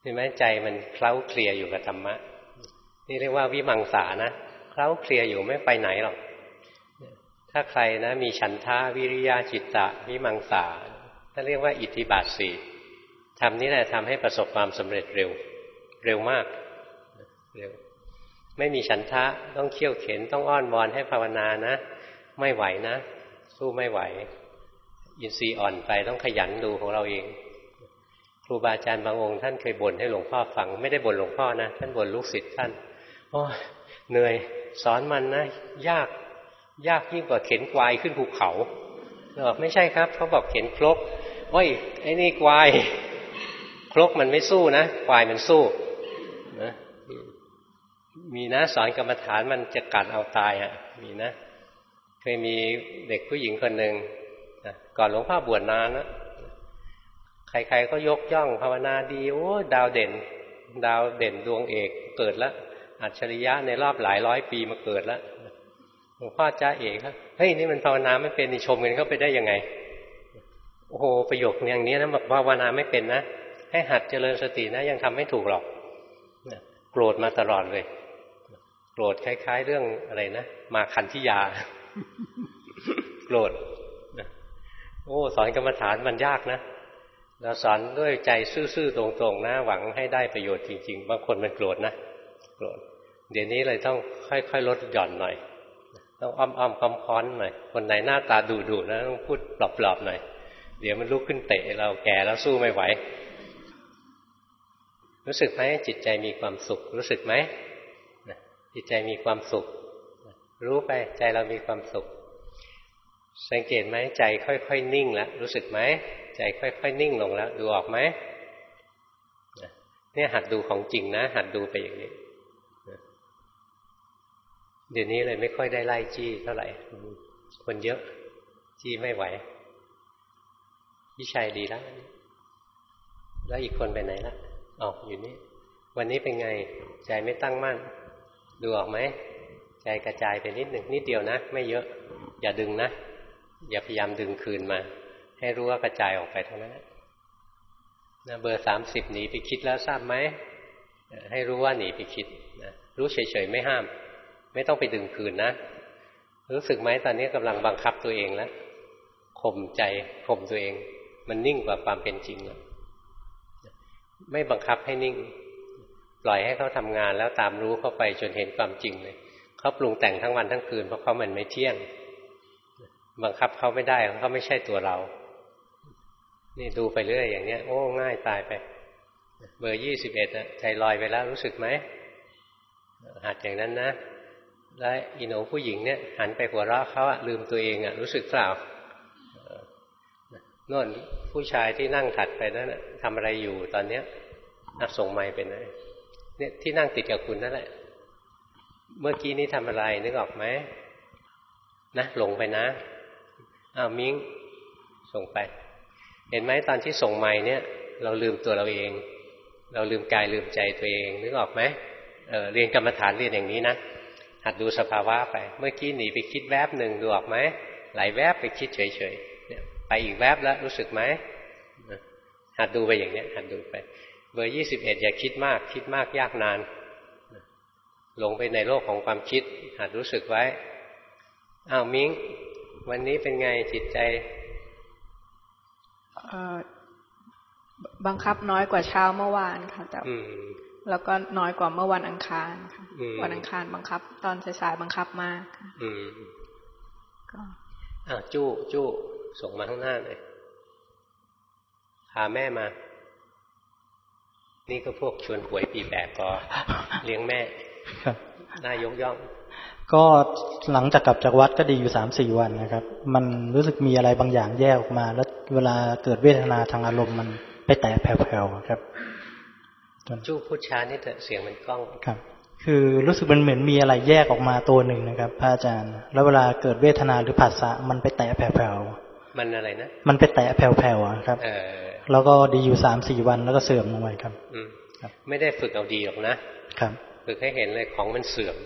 เห็นไหมใจมันเคล้าเคลียอยู่กับธรรมะ นี่เรียกว่าวิมังสานะเคล้าเคลียอยู่ไม่ไปไหนหรอก ถ้าใครนะ มีฉันทาวิริยะจิตตะวิมังสาถ้าเรียกว่าอิทธิบาทสี่ทำนี้แหละทำให้ประสบความสำเร็จเร็ว เร็วมาก เร็ว ไม่มีฉันทะต้องเขี่ยวเข็นต้องอ้อนวอนให้ภาวนานะ ไม่ไหวนะ สู้ไม่ไหว อินทรีย์อ่อนไปต้องขยันดูของเราเองครูบาอาจารย์บางองค์ท่านเคยบ่นให้หลวงพ่อฟัง ไม่ได้บ่นหลวงพ่อนะ ท่านบ่นลูกศิษย์ท่าน โอ้เหนื่อย สอนมันนะ ยาก ยากยิ่งกว่าเข็นควายขึ้นภูเขาบอกไม่ใช่ครับ เขาบอกเข็นครกโอ้ยไอ้นี่ควายครกมันไม่สู้นะควายมันสู้นะมีนะสอนกรรมฐานมันจะกัดเอาตายอะ มีนะ เคยมีเด็กผู้หญิงคนหนึ่งก่อนหลวงพ่อบวชนานนะใครๆก็ยกย่องภาวนาดี โอ้ ดาวเด่น ดาวเด่นดวงเอกเกิดแล้ว อัจฉริยะในรอบหลายร้อยปีมาเกิดแล้วหลวงพ่อจ้าเอกครับเฮ้ยนี่มันภาวนาไม่เป็นนี่ชมกันเข้าไปได้ยังไง โอ้โหประโยคอย่างนี้นะบอกภาวนาไม่เป็นนะให้หัดเจริญสตินะ ยังทำไม่ถูกหรอกโกรธมาตลอดเลยโกรธคล้าย ๆ เรื่องอะไรนะมาคันทิยา โกรธโอ้ สอนกรรมฐานมันยากนะเราสอนด้วยใจซื่อๆตรงๆนะหวังให้ได้ประโยชน์จริง ๆ บางคนมันโกรธนะโกรธ เดี๋ยวนี้เลยต้องค่อยๆลดหย่อนหน่อย ต้องอ้อมอ้อมคอมค้อนหน่อย คนไหนหน้าตาดุดุนะต้องพูดปลอบๆหน่อย เดี๋ยวมันลุกขึ้นเตะเราแก่แล้วสู้ไม่ไหว รู้สึกไหมจิตใจมีความสุข รู้สึกไหมจิตใจมีความสุข รู้ไปใจเรามีความสุข สังเกตไหมใจค่อยๆนิ่งแล้วรู้สึกไหมใจค่อยๆนิ่งลงแล้ว ดูออกไหมเนี่ยหัดดูของจริงนะ หัดดูไปอย่างนี้ เดี๋ยวนี้เลยไม่ค่อยได้ไล่จี้เท่าไหร่ คนเยอะ จี้ไม่ไหวพี่ชัยดีแล้ว แล้วอีกคนไปไหนละออกอยู่นี่ วันนี้เป็นไง ใจไม่ตั้งมั่น ดูออกไหม ใจกระจายไปนิดหนึ่งนิดเดียวนะ ไม่เยอะ อย่าดึงนะ อย่าพยายามดึงคืนมา ให้รู้ว่ากระจายออกไปเท่านั้นนะเบอร์สามสิบหนีไปคิดแล้วทราบไหม ให้รู้ว่าหนีไปคิดนะรู้เฉยๆไม่ห้าม ไม่ต้องไปดึงคืนนะ รู้สึกไหมตอนนี้กำลังบังคับตัวเองแล้วข่มใจข่มตัวเอง มันนิ่งกว่าความเป็นจริงแล้วไม่บังคับให้นิ่ง ปล่อยให้เขาทำงานแล้วตามรู้เข้าไปจนเห็นความจริงเลยเขาปรุงแต่งทั้งวันทั้งคืนเพราะเขามันไม่เที่ยง บังคับเขาไม่ได้เขาไม่ใช่ตัวเรา นี่ดูไปเรื่อยอย่างเนี้ย โอ้ง่ายตายไป เบอร์ยี่สิบเอ็ดใจลอยไปแล้วรู้สึกไหมหัดอย่างนั้นนะ แล้วอีโนผู้หญิงเนี่ยหันไปหัวเราะเขาอะลืมตัวเองอะรู้สึกเปล่าน่นผู้ชายที่นั่งถัดไปนั้นทำอะไรอยู่ตอนเนี้ยนักส่งไม้เป็นไงเนี่ยที่นั่งติดกับคุณนั่นแหละ เมื่อกี้นี้ทำอะไรนึกออกไหมนะหลงไปนะอ้าวมิ้งส่งไป เห็นไหมตอนที่ส่งไม้เนี่ย เราลืมตัวเราเอง เราลืมกายลืมใจตัวเอง นึกออกไหมเเรียนกรรมฐานเรียนอย่างนี้นะ หัดดูสภาวะไป เมื่อกี้หนีไปคิดแวบหนึ่งดูออกไหมไหลแวบไปคิดเฉยๆไปอีกแวบแล้วรู้สึกไหมหัดดูไปอย่างนี้หัดดูไป เบอร์ยี่สิบเอ็ดอย่าคิดมาก คิดมากยากนานหลงไปในโลกของความคิด หัดรู้สึกไว้อ้าวมิ้งวันนี้เป็นไงจิตใจ
บังคับน้อยกว่าเช้าเมื่อวานค่ะแต่ แล้วก็น้อยกว่าเมื่อวันอังคารค่ะวันอังคารบังคับ ตอนสายๆบังคับมากก็
อ้าวจู้จู้ส่งมาข้างหน้าเลยพาแม่มา นี่ก็พวกชวนหวยปีแปดก็เลี้ยงแม่น่ายกย่อง
ก็หลังจากกลับจากวัดก็ดีอยู่สามสี่วันนะครับ มันรู้สึกมีอะไรบางอย่างแยกออกมา แล้วเวลาเกิดเวทนาทางอารมณ์มันไปแตะแผ่วๆครับ
จู้พูดช้านี่แต่เสียงมันกล้อง
ครับ คือรู้สึกมันเหมือนมีอะไรแยกออกมาตัวหนึ่งนะครับพระอาจารย์ แล้วเวลาเกิดเวทนาหรือผัสสะมันไปแตะแผ่ว
ๆมันอะไรนะ
มันไปแตะแผ่วๆครับแล้วก็ดีอยู่สามสี่วันแล้วก็เสื่อมลงไปครับ
อืมไม่ได้ฝึกเอาดีหรอกนะ
ครับ
ฝึกให้เห็นเลยของมันเสื่อม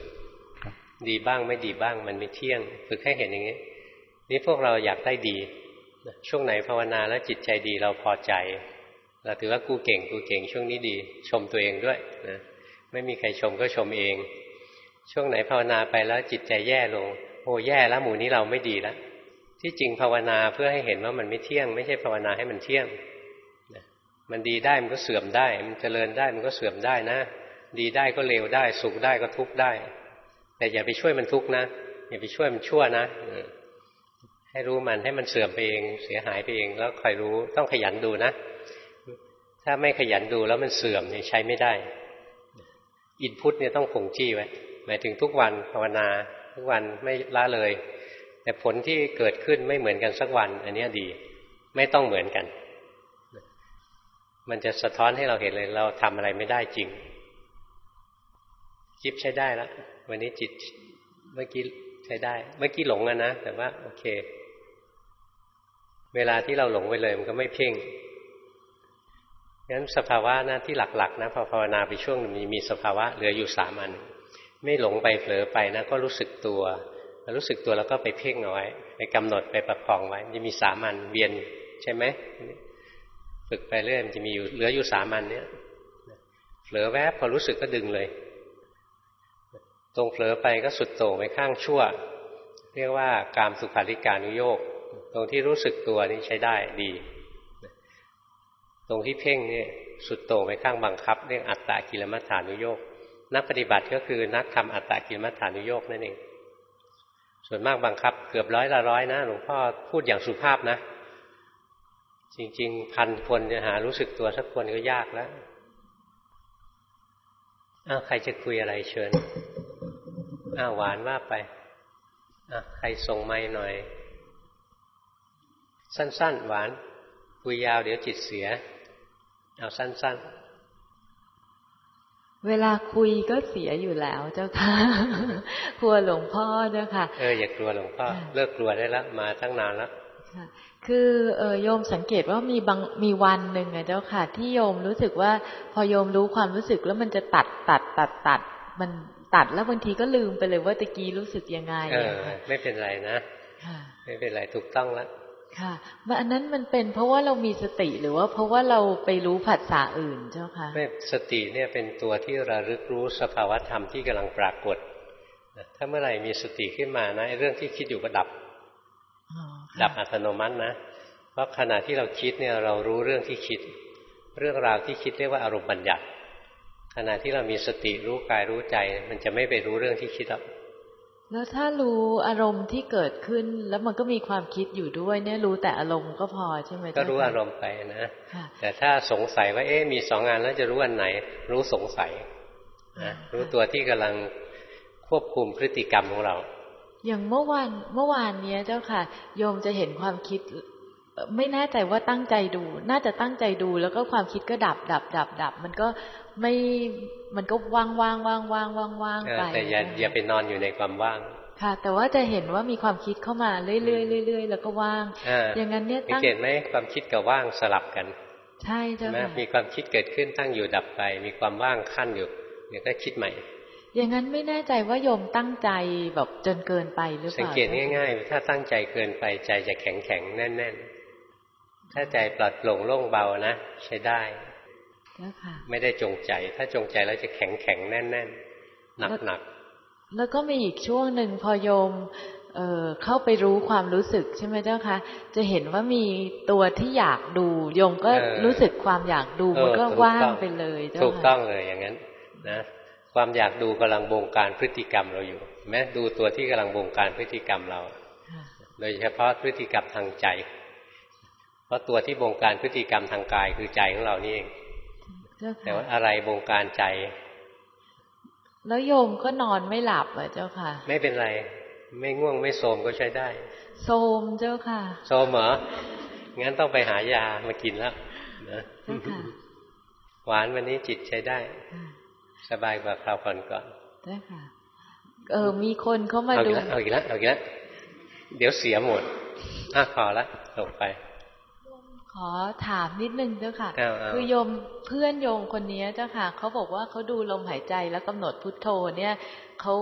ดีบ้างไม่ดีบ้างมันไม่เที่ยง ฝึกให้เห็นอย่างนี้ นี่พวกเราอยากได้ดีช่วงไหนภาวนาแล้วจิตใจดีเราพอใจ เราถือว่ากูเก่งกูเก่งช่วงนี้ดี ชมตัวเองด้วยนะไม่มีใครชมก็ชมเอง ช่วงไหนภาวนาไปแล้วจิตใจแย่ลงโอ้แย่แล้วหมู่นี้เราไม่ดีแล้วที่จริงภาวนาเพื่อให้เห็นว่ามันไม่เที่ยง ไม่ใช่ภาวนาให้มันเที่ยงมันดีได้มันก็เสื่อมได้ มันเจริญได้มันก็เสื่อมได้นะ ดีได้ก็เลวได้ สุขได้ก็ทุกข์ได้ แต่อย่าไปช่วยมันทุกข์นะอย่าไปช่วยมันชั่วนะให้รู้มันให้มันเสื่อมไปเอง เสียหายไปเองแล้วคอยรู้ต้องขยันดูนะ ถ้าไม่ขยันดูแล้วมันเสื่อมเนี่ยใช้ไม่ได้ อินพุตเนี่ยต้องคงจี้ไว้หมายถึงทุกวันภาวนา ทุกวันไม่ละเลย แต่ผลที่เกิดขึ้นไม่เหมือนกันสักวัน อันนี้ดี ไม่ต้องเหมือนกัน มันจะสะท้อนให้เราเห็นเลย เราทำอะไรไม่ได้จริงจิบใช้ได้แล้ววันนี้จิตเมื่อกี้ใช้ได้ เมื่อกี้หลงอะนะแต่ว่า โอเค เวลาที่เราหลงไปเลย มันก็ไม่เพ่ง งั้นสภาวะนะที่หลักๆนะพอภาวนาไปช่วงมีมีสภาวะเหลืออยู่สามอัน ไม่หลงไปเผลอไปนะก็รู้สึกตัว รู้สึกตัวแล้วก็ไปเพ่งเอาไว้ไปกำหนดไปประคองไว้จะมีสามอันเวียนใช่ไหมฝึกไปเรื่อยมันจะมีอยู่เหลืออยู่สามอันเนี้ยเผลอแวบพอรู้สึกก็ดึงเลย ตรงเผลอไปก็สุดโต่งไปข้างชั่ว เรียกว่ากามสุขาริการุโยกตรงที่รู้สึกตัวนี่ใช้ได้ดี ตรงที่เพ่งเนี่ยสุดโต่งไปข้างบังคับ เรียกอัตตะกิลมัฏฐานุโยกนักปฏิบัติก็คือนักทำอัตตะกิลมัฏฐานุโยกนั่นเองส่วนมากบังคับเกือบร้อยละร้อยนะหลวงพ่อพูดอย่างสุภาพนะ จริง ๆ พันคนจะหารู้สึกตัวสักคนก็ยากแล้วอ้าวใครจะคุยอะไรเชิญอ้าวหวานว่าไปอะใครส่งไม้หน่อย สั้น ๆ หวานคุยยาวเดี๋ยวจิตเสีย เอาสั้น
ๆ เวลาคุยก็เสียอยู่แล้วเจ้าค่ะกลัวหลวงพ่อเจ้าค่ะ
เอออย่ากลัวหลวงพ่อ เลิกกลัวได้แล้วมาตั้งนานแล้ว
คือเออโยมสังเกตว่ามีบางมีวันหนึ่งอะเจ้าค่ะ ที่โยมรู้สึกว่า พอโยมรู้ความรู้สึกแล้วมันจะตัดตัด ตัดตัด มันตัดแล้วบางทีก็ลืมไปเลยว่าตะกี้รู้สึกยังไง
เออไม่เป็นไรนะไม่เป็นไรถูกต้องแล้ว
ค่ะว่าอันนั้นมันเป็นเพราะว่าเรามีสติหรือว่าเพราะว่าเราไปรู้ผัสสะอื่นเจ้าค่ะ
ไม่สติเนี่ยเป็นตัวที่ระลึกรู้สภาวธรรมที่กำลังปรากฏ ถ้าเมื่อไหร่มีสติขึ้นมานะเรื่องที่คิดอยู่ก็ดับ ดับอัตโนมัตินะ เพราะขณะที่เราคิดเนี่ยเรารู้เรื่องที่คิด เรื่องราวที่คิดเรียกว่าอารมณ์บัญญัติ ขณะที่เรามีสติรู้กายรู้ใจ มันจะไม่ไปรู้เรื่องที่คิดหรอก
แล้วถ้ารู้อารมณ์ที่เกิดขึ้น แล้วมันก็มีความคิดอยู่ด้วยเนี่ยรู้แต่อารมณ์ก็พอใช่ไหม
ก็รู้อารมณ์ไปนะแต่ถ้าสงสัยว่าเอ๊ะมีสองงานแล้วจะรู้อันไหน รู้สงสัยนะรู้ตัวที่กำลังควบคุมพฤติกรรมของเรา
อย่างเมื่อวานเมื่อวานเนี้ยเจ้าค่ะ โยมจะเห็นความคิด ไม่แน่ใจว่าตั้งใจดู น่าจะตั้งใจดู แล้วก็ความคิดก็ดับดับดับดับ มันก็ ไม่มันก็ว่างว่างว่างว่างว่างว่างไป
แต่อย่าอย่าไปนอนอยู่ในความว่าง
ค่ะ แต่ว่าจะเห็นว่ามีความคิดเข้ามาเรื่อยๆเรื่อยๆแล้วก็ว่าง อย่างนั้นเนี่ย
ตั้งเห็นไหมความคิดกับว่างสลับกัน
ใช่ใช่ไหม
มีความคิดเกิดขึ้นตั้งอยู่ดับไป มีความว่างขั้นอยู่เดี๋ยวก็คิดใหม่
อย่างนั้นไม่แน่ใจว่าโยมตั้งใจแบบจนเกินไปหรือเปล่าสั
งเกตง่าย ๆ ถ้าตั้งใจเกินไปใจจะแข็งแข็งแน่น ๆ ถ้าใจปลอดโปร่งโล่งเบานะใช้ได้ ไม่ได้จงใจ ถ้าจงใจแล้วจะแข็งแข็งแน่นแน่นหนักหนัก
แล้วก็มีอีกช่วงหนึ่งพอโยมเเข้าไปรู้ความรู้สึกใช่ไหมเจ้าคะจะเห็นว่ามีตัวที่อยากดูโยมก็รู้สึกความอยากดูมันก็ว่างไปเลยเจ้า
ถูกต้องเลยอย่างนั้น นะ ความอยากดูกำลังบงการพฤติกรรมเราอยู่แม้ดูตัวที่กำลังบงการพฤติกรรมเรา โดยเฉพาะพฤติกรรมทางใจ เพราะตัวที่บงการพฤติกรรมทางกายคือใจของเรานี่เอง แต่ว่าอะไรบงการใจ
แล้วโยมก็นอนไม่หลับอะเจ้าค่ะ
ไม่เป็นไร ไม่ง่วงไม่โทมก็ใช้ได้
โทมเจ้าค่ะ
โทมเหรอ งั้นต้องไปหายามากินแล้วนะหวานวันนี้จิตใช้ได้ สบายกว่าคราวก่อนก่อน
ได้ค่ะ เออ มีคนเขามาดู
เอาอีกแล้วเอาอีกแล้วเดี๋ยวเสียหมดอะพอละลงไป
ขอถามนิดนึงเจ้าค่ะ คือโยมเพื่อนโยมคนนี้เจ้าค่ะเขาบอกว่าเขาดูลมหายใจแล้วกำหนดพุทโธเนี่ยเขา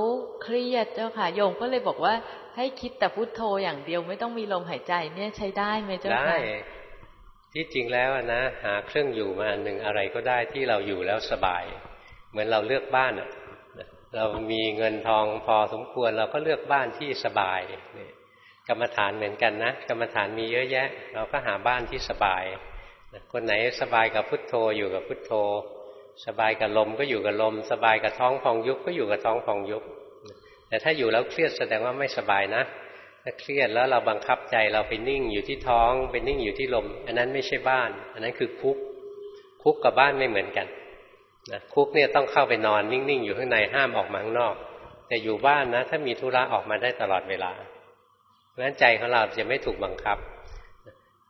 เครียดเจ้าค่ะ โยมก็เลยบอกว่าให้คิดแต่พุทโธอย่างเดียวไม่ต้องมีลมหายใจเนี่ยใช้ได้ไหมเจ้าค่ะได้
ที่จริงแล้วนะ หาเครื่องอยู่มาหนึ่งอะไรก็ได้ที่เราอยู่แล้วสบาย เหมือนเราเลือกบ้านอะเรามีเงินทองพอสมควรเราก็เลือกบ้านที่สบาย กรรมฐานเหมือนกันนะกรรมฐานมีเยอะแยะ เราก็หาบ้านที่สบาย คนไหนสบายกับพุทโธอยู่กับพุทโธ สบายกับลมก็อยู่กับลม สบายกับท้องพองยุบก็อยู่กับท้องพองยุบแต่ถ้าอยู่แล้วเครียดแสดงว่าไม่สบายนะถ้าเครียดแล้วเราบังคับใจเราไปนิ่งอยู่ที่ท้องไปนิ่งอยู่ที่ลม อันนั้นไม่ใช่บ้าน อันนั้นคือคุก คุกกับบ้านไม่เหมือนกันนะคุกเนี่ยต้องเข้าไปนอนนิ่งๆอยู่ข้างในห้ามออกมาข้างนอก แต่อยู่บ้านนะ ถ้ามีธุระออกมาได้ตลอดเวลา เพราะฉะนั้นใจของเราจะไม่ถูกบังคับ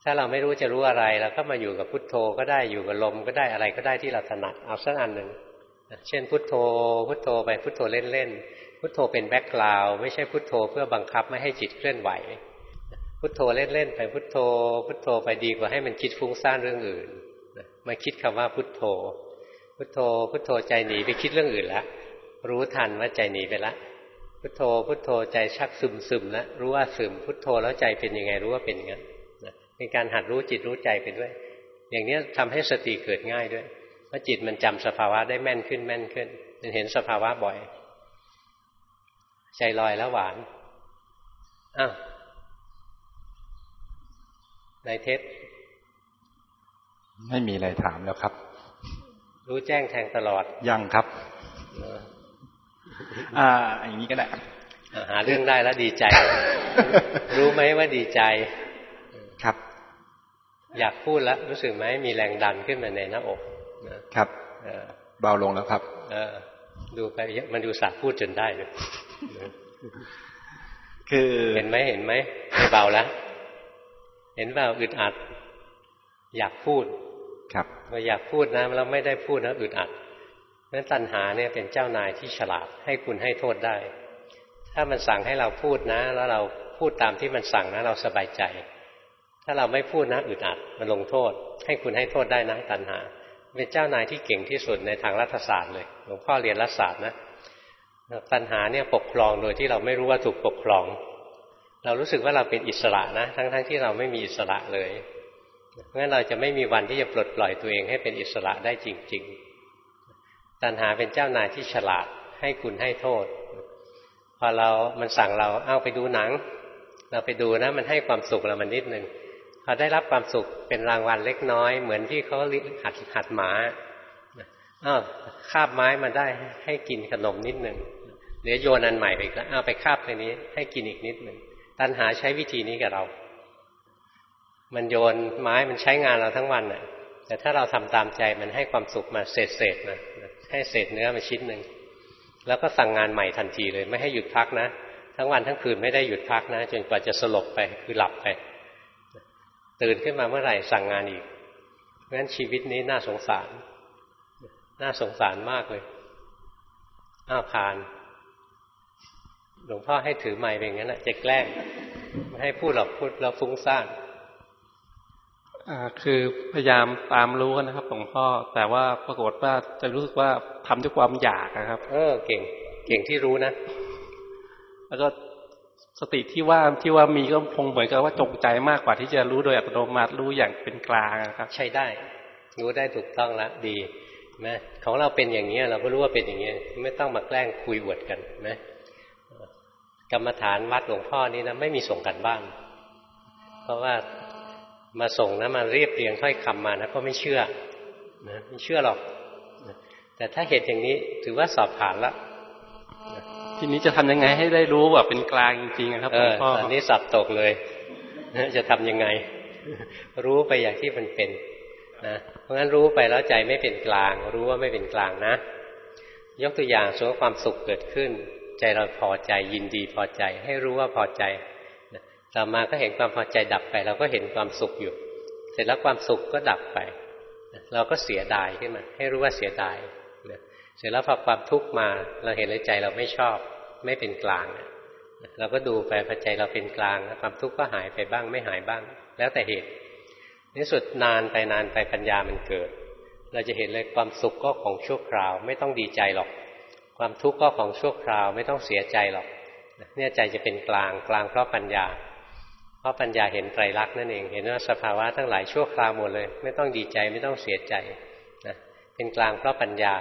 ถ้าเราไม่รู้จะรู้อะไรเราก็มาอยู่กับพุทโธก็ได้อยู่กับลมก็ได้อะไรก็ได้ที่เราถนัดเอาสักอันหนึ่งเช่นพุทโธ พุทโธไปพุทโธเล่นๆพุทโธเป็นแบ็กกราวไม่ใช่พุทโธเพื่อบังคับไม่ให้จิตเคลื่อนไหว พุทโธเล่นๆไปพุทโธ พุทโธไปดีกว่าให้มันคิดฟุ้งซ่านเรื่องอื่นมาคิดคำว่าพุทโธ พุทโธ พุทโธใจหนีไปคิดเรื่องอื่นแล้วรู้ทันว่าใจหนีไปแล้ว พุทโธพุทโธใจชักซึมซึมแล้วรู้ว่าซึม พุทโธแล้วใจเป็นยังไงรู้ว่าเป็นอย่างนั้นเป็นการหัดรู้จิตรู้ใจไปด้วย อย่างนี้ทำให้สติเกิดง่ายด้วย เพราะจิตมันจำสภาวะได้แม่นขึ้นแม่นขึ้น มันเห็นสภาวะบ่อย ใจลอยแล้วหวานอ้าวนายเทศ
ไม่มีอะไรถามแล้วครับ
รู้แจ้งแทงตลอด
ยังครับ อ่า อย่างนี้ก็ได้
หาเรื่องได้แล้วดีใจ รู้ไหมว่าดีใจ
ครับ
อยากพูดแล้ว รู้สึกไหมมีแรงดันขึ้นมาในหน้าอก
ครับเบาลงแล้วครับ
เออดูไปมันดูสาพูดจนได้เลย
คือ
เห็นไหมเห็นไหมไม่เบาแล้วเห็นเปล่าอึดอัด อยากพูด
ครับ
เราอยากพูดนะแล้วไม่ได้พูดนะอึดอัด นั้นตัณหาเนี่ยเป็นเจ้านายที่ฉลาดให้คุณให้โทษได้ ถ้ามันสั่งให้เราพูดนะ แล้วเราพูดตามที่มันสั่งนะ เราสบายใจ ถ้าเราไม่พูดนะอึดอัดมันลงโทษ ให้คุณให้โทษได้นะตัณหา เป็นเจ้านายที่เก่งที่สุดในทางรัฐศาสตร์เลยหลวงพ่อเรียนรัฐศาสตร์นะตัณหาเนี่ยปกครองโดยที่เราไม่รู้ว่าถูกปกครอง เรารู้สึกว่าเราเป็นอิสระนะ ทั้งๆทที่เราไม่มีอิสระเลยเพราะฉะนั้นเราจะไม่มีวันที่จะปลดปล่อยตัวเองให้เป็นอิสระได้จริง ๆ ตัณหาเป็นเจ้านายที่ฉลาดให้คุณให้โทษ พอเรา มันสั่งเราเอาไปดูหนัง เราไปดูนะ มันให้ความสุขเรามันนิดหนึ่งพอได้รับความสุขเป็นรางวัลเล็กน้อย เหมือนที่เขาหัดหัดหมาอ้าวคาบไม้มาได้ให้กินขนมนิดหนึ่งเดี๋ยวโยนอันใหม่ไปแล้วเอาไปคาบไปนี้ ให้กินอีกนิดหนึ่งตัณหาใช้วิธีนี้กับเรา มันโยนไม้มันใช้งานเราทั้งวันน่ะ แต่ถ้าเราทำตามใจมันให้ความสุขมาเศษเศษนะ ให้เศษเนื้อมาชิ้นหนึ่งแล้วก็สั่งงานใหม่ทันทีเลย ไม่ให้หยุดพักนะ ทั้งวันทั้งคืนไม่ได้หยุดพักนะ จนกว่าจะสลบไปคือหลับไป ตื่นขึ้นมาเมื่อไหร่สั่งงานอีกเพราะฉะนั้นชีวิตนี้น่าสงสาร น่าสงสารมากเลยอ้าวผ่าน หลวงพ่อให้ถือไม้เป็นงั้นแหละจะแกล้งไม่ให้พูดหรอกพูดเราฟุ้งซ่าน
คือพยายามตามรู้นะครับหลวงพ่อ แต่ว่าปรากฏว่าจะรู้สึกว่าทำด้วยความอยากนะครับ
เออ เก่ง เก่งที่รู้นะ
แล้วก็สติที่ว่าที่ว่ามีก็คงเหมือนกับว่าจงใจมากกว่าที่จะรู้โดยอัตโนมัติรู้อย่างเป็นกลางครับ
ใช่ได้ รู้ได้ถูกต้องละดีนะของเราเป็นอย่างนี้เราก็รู้ว่าเป็นอย่างนี้ไม่ต้องมาแกล้งคุยอวดกันนะกรรมฐานวัดหลวงพ่อนี้นะไม่มีส่งกันบ้าน เพราะว่า มาส่งนะมาเรียบเรียงถ้อยคำมานะก็ไม่เชื่อนะไม่เชื่อหรอกแต่ถ้าเหตุอย่างนี้ถือว่าสอบผ่านแล้วถ
ทีนี้จะทำยังไงให้ได้รู้ว่าเป็นกลางจริงๆครับหลวงพ่อ
ตอนนี้สับตกเลยจะทำยังไง รู้ไปอย่างที่มันเป็นนะเพราะงั้นรู้ไปแล้วใจไม่เป็นกลาง รู้ว่าไม่เป็นกลางนะ ยกตัวอย่างสมมติความสุขเกิดขึ้น ใจเราพอใจยินดีพอใจ ให้รู้ว่าพอใจ ต่อมาก็เห็นความพอใจดับไป เราก็เห็นความสุขอยู่ เสร็จแล้วความสุขก็ดับไป เราก็เสียดายขึ้นมาให้รู้ว่าเสียดายเสร็จแล้วพอความทุกข์มาเราเห็นในใจเราไม่ชอบไม่เป็นกลางเราก็ดูไปพอใจเราเป็นกลางความทุกข์ก็หายไปบ้างไม่หายบ้าง แล้วแต่เหตุในสุดนานไปนานไปปัญญามันเกิด เราจะเห็นเลยความสุขก็ของชั่วคราว ไม่ต้องดีใจหรอก ความทุกข์ก็ของชั่วคราว ไม่ต้องเสียใจหรอกเนี่ยใจจะเป็นกลางกลางเพราะปัญญา เพราะปัญญาเห็นไตรลักษณ์นั่นเอง เห็นว่าสภาวะทั้งหลายชั่วคราวหมดเลย ไม่ต้องดีใจไม่ต้องเสียใจนะเป็นกลางเพราะปัญญา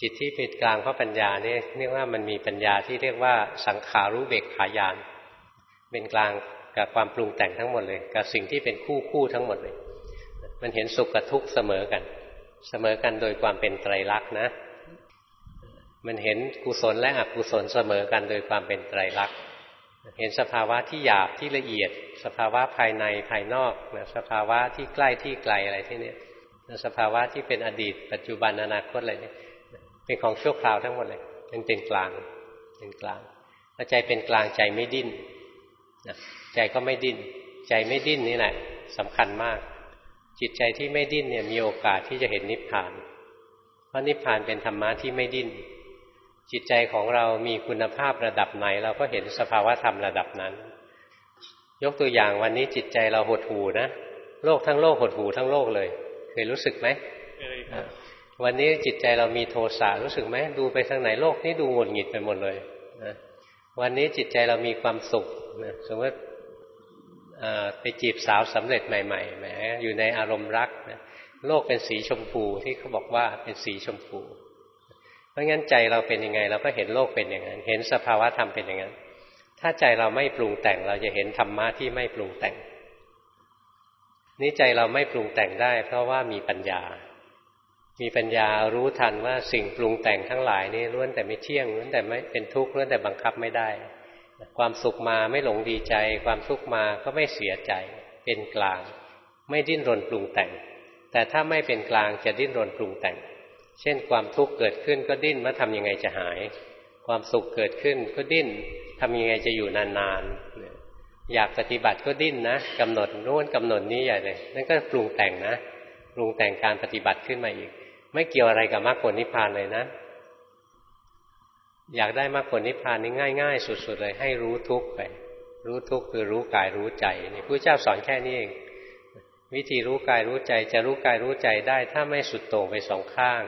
จิตที่เป็นกลางเพราะปัญญาเนี่ยเรียกว่ามันมีปัญญาที่เรียกว่าสังขารู้เบกขายาน เป็นกลางกับความปรุงแต่งทั้งหมดเลย กับสิ่งที่เป็นคู่คู่ทั้งหมดเลย มันเห็นสุขกับทุกข์เสมอกัน เสมอกันโดยความเป็นไตรลักษณ์นะ มันเห็นกุศลและอกุศลเสมอกันโดยความเป็นไตรลักษณ์ เห็นสภาวะที่หยาบที่ละเอียด สภาวะภายในภายนอกนะสภาวะที่ใกล้ที่ไกลอะไรที่นี้สภาวะที่เป็นอดีต ปัจจุบันอนาคตอะไรเนี่ยเป็นของชั่วคราวทั้งหมดเลยมันเป็นกลางเป็นกลางพอใจเป็นกลางใจไม่ดิ้นใจก็ไม่ดิ้น ใจไม่ดิ้นนี่แหละสำคัญมาก จิตใจที่ไม่ดิ้นเนี่ยมีโอกาสที่จะเห็นนิพพาน เพราะนิพพานเป็นธรรมะที่ไม่ดิ้น จิตใจของเรามีคุณภาพระดับไหน เราก็เห็นสภาวะธรรมระดับนั้น ยกตัวอย่างวันนี้จิตใจเราหดหูนะโลกทั้งโลกหดหูทั้งโลกเลย เคยรู้สึกไหมวันนี้จิตใจเรามีโทสะรู้สึกไหมดูไปทางไหนโลกนี้ดูหงุดหงิดไปหมดเลยนะวันนี้จิตใจเรามีความสุขนะสมมติไปจีบสาวสำเร็จใหม่ๆแหมอยู่ในอารมณ์รักนะโลกเป็นสีชมพูที่เขาบอกว่าเป็นสีชมพูเพ ราะงั้นใจเราเป็นยังไง เราก็เห็นโลกเป็นอย่างนั้น เห็นสภาวะธรรมเป็นอย่างนั้น ถ้าใจเราไม่ปรุงแต่งเราจะเห็นธรรมะที่ไม่ปรุงแต่ง นี่ใจเราไม่ปรุงแต่งได้ เพราะว่ามีปัญญา มีปัญญารู้ทันว่าสิ่งปรุงแต่งทั้งหลายนี่ล้วนแต่ไม่เที่ยงล้วนแต่ไม่เป็นทุกข์ล้วนแต่บังคับไม่ได้ ความสุขมาไม่หลงดีใจ ความทุกข์มาก็ไม่เสียใจ เป็นกลาง ไม่ดิ้นรนปรุงแต่ง แต่ถ้าไม่เป็นกลางจะดิ้นรนปรุงแต่ง เช่นความทุกข์เกิดขึ้นก็ดิ้นว่าทำยังไงจะหาย ความสุขเกิดขึ้นก็ดิ้นทำยังไงจะอยู่นานๆอยากปฏิบัติก็ดิ้นนะกำหนดโน้นกำหนดนี้ใหญ่เลยนั่นก็ปรุงแต่งนะปรุงแต่งการปฏิบัติขึ้นมาอีก ไม่เกี่ยวอะไรกับมรรคผลนิพพานเลยนะ อยากได้มรรคผลนิพพานนี่ง่าย ๆ สุดๆเลย ให้รู้ทุกข์ไป รู้ทุกข์คือรู้กายรู้ใจนี่พระเจ้าสอนแค่นี้เองวิธีรู้กายรู้ใจจะรู้กายรู้ใจได้ ถ้าไม่สุดโต่งไปสองข้าง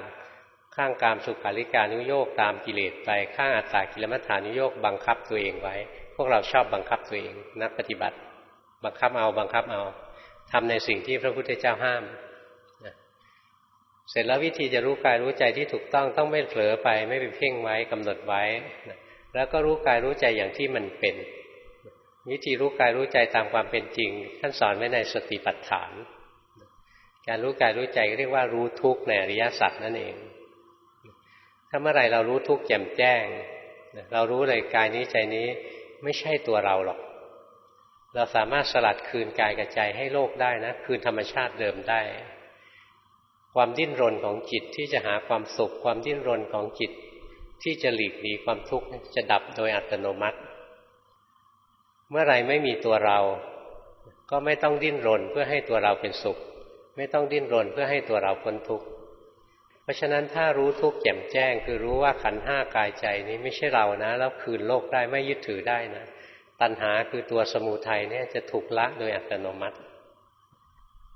ข้างกามสุขาริการุโยกตามกิเลสไปข้างอัตตากิลมัฏฐานุโยกบังคับตัวเองไว้ พวกเราชอบบังคับตัวเอง นักปฏิบัติ บังคับเอาบังคับเอาทำในสิ่งที่พระพุทธเจ้าห้ามเสร็จแล้ววิธีจะรู้กายรู้ใจที่ถูกต้องต้องไม่เผลอไปไม่ไปเพ่งไว้กำหนดไว้ แล้วก็รู้กายรู้ใจอย่างที่มันเป็น วิธีรู้กายรู้ใจตามความเป็นจริงท่านสอนไว้ในสติปัฏฐาน การรู้กายรู้ใจเรียกว่ารู้ทุกข์ในอริยสัจนั่นเอง ถ้าเมื่อไรเรารู้ทุกข์แจ่มแจ้ง เรารู้เลยกายนี้ใจนี้ไม่ใช่ตัวเราหรอก เราสามารถสลัดคืนกายกับใจให้โลกได้นะ คืนธรรมชาติเดิมได้ ความดิ้นรนของจิตที่จะหาความสุข ความดิ้นรนของจิตที่จะหลีกหนีความทุกข์จะดับโดยอัตโนมัติ เมื่อไรไม่มีตัวเรา ก็ไม่ต้องดิ้นรนเพื่อให้ตัวเราเป็นสุข ไม่ต้องดิ้นรนเพื่อให้ตัวเราพ้นทุกข์ ราะฉะนั้นถ้ารู้ทุกข์แจ่มแจ้ง คือรู้ว่าขันห้ากายใจนี้ไม่ใช่เรานะ แล้วคืนโลกได้ไม่ยึดถือได้นะ ตัณหาคือตัวสมุทัยเนี่ยจะถูกละโดยอัตโนมัติ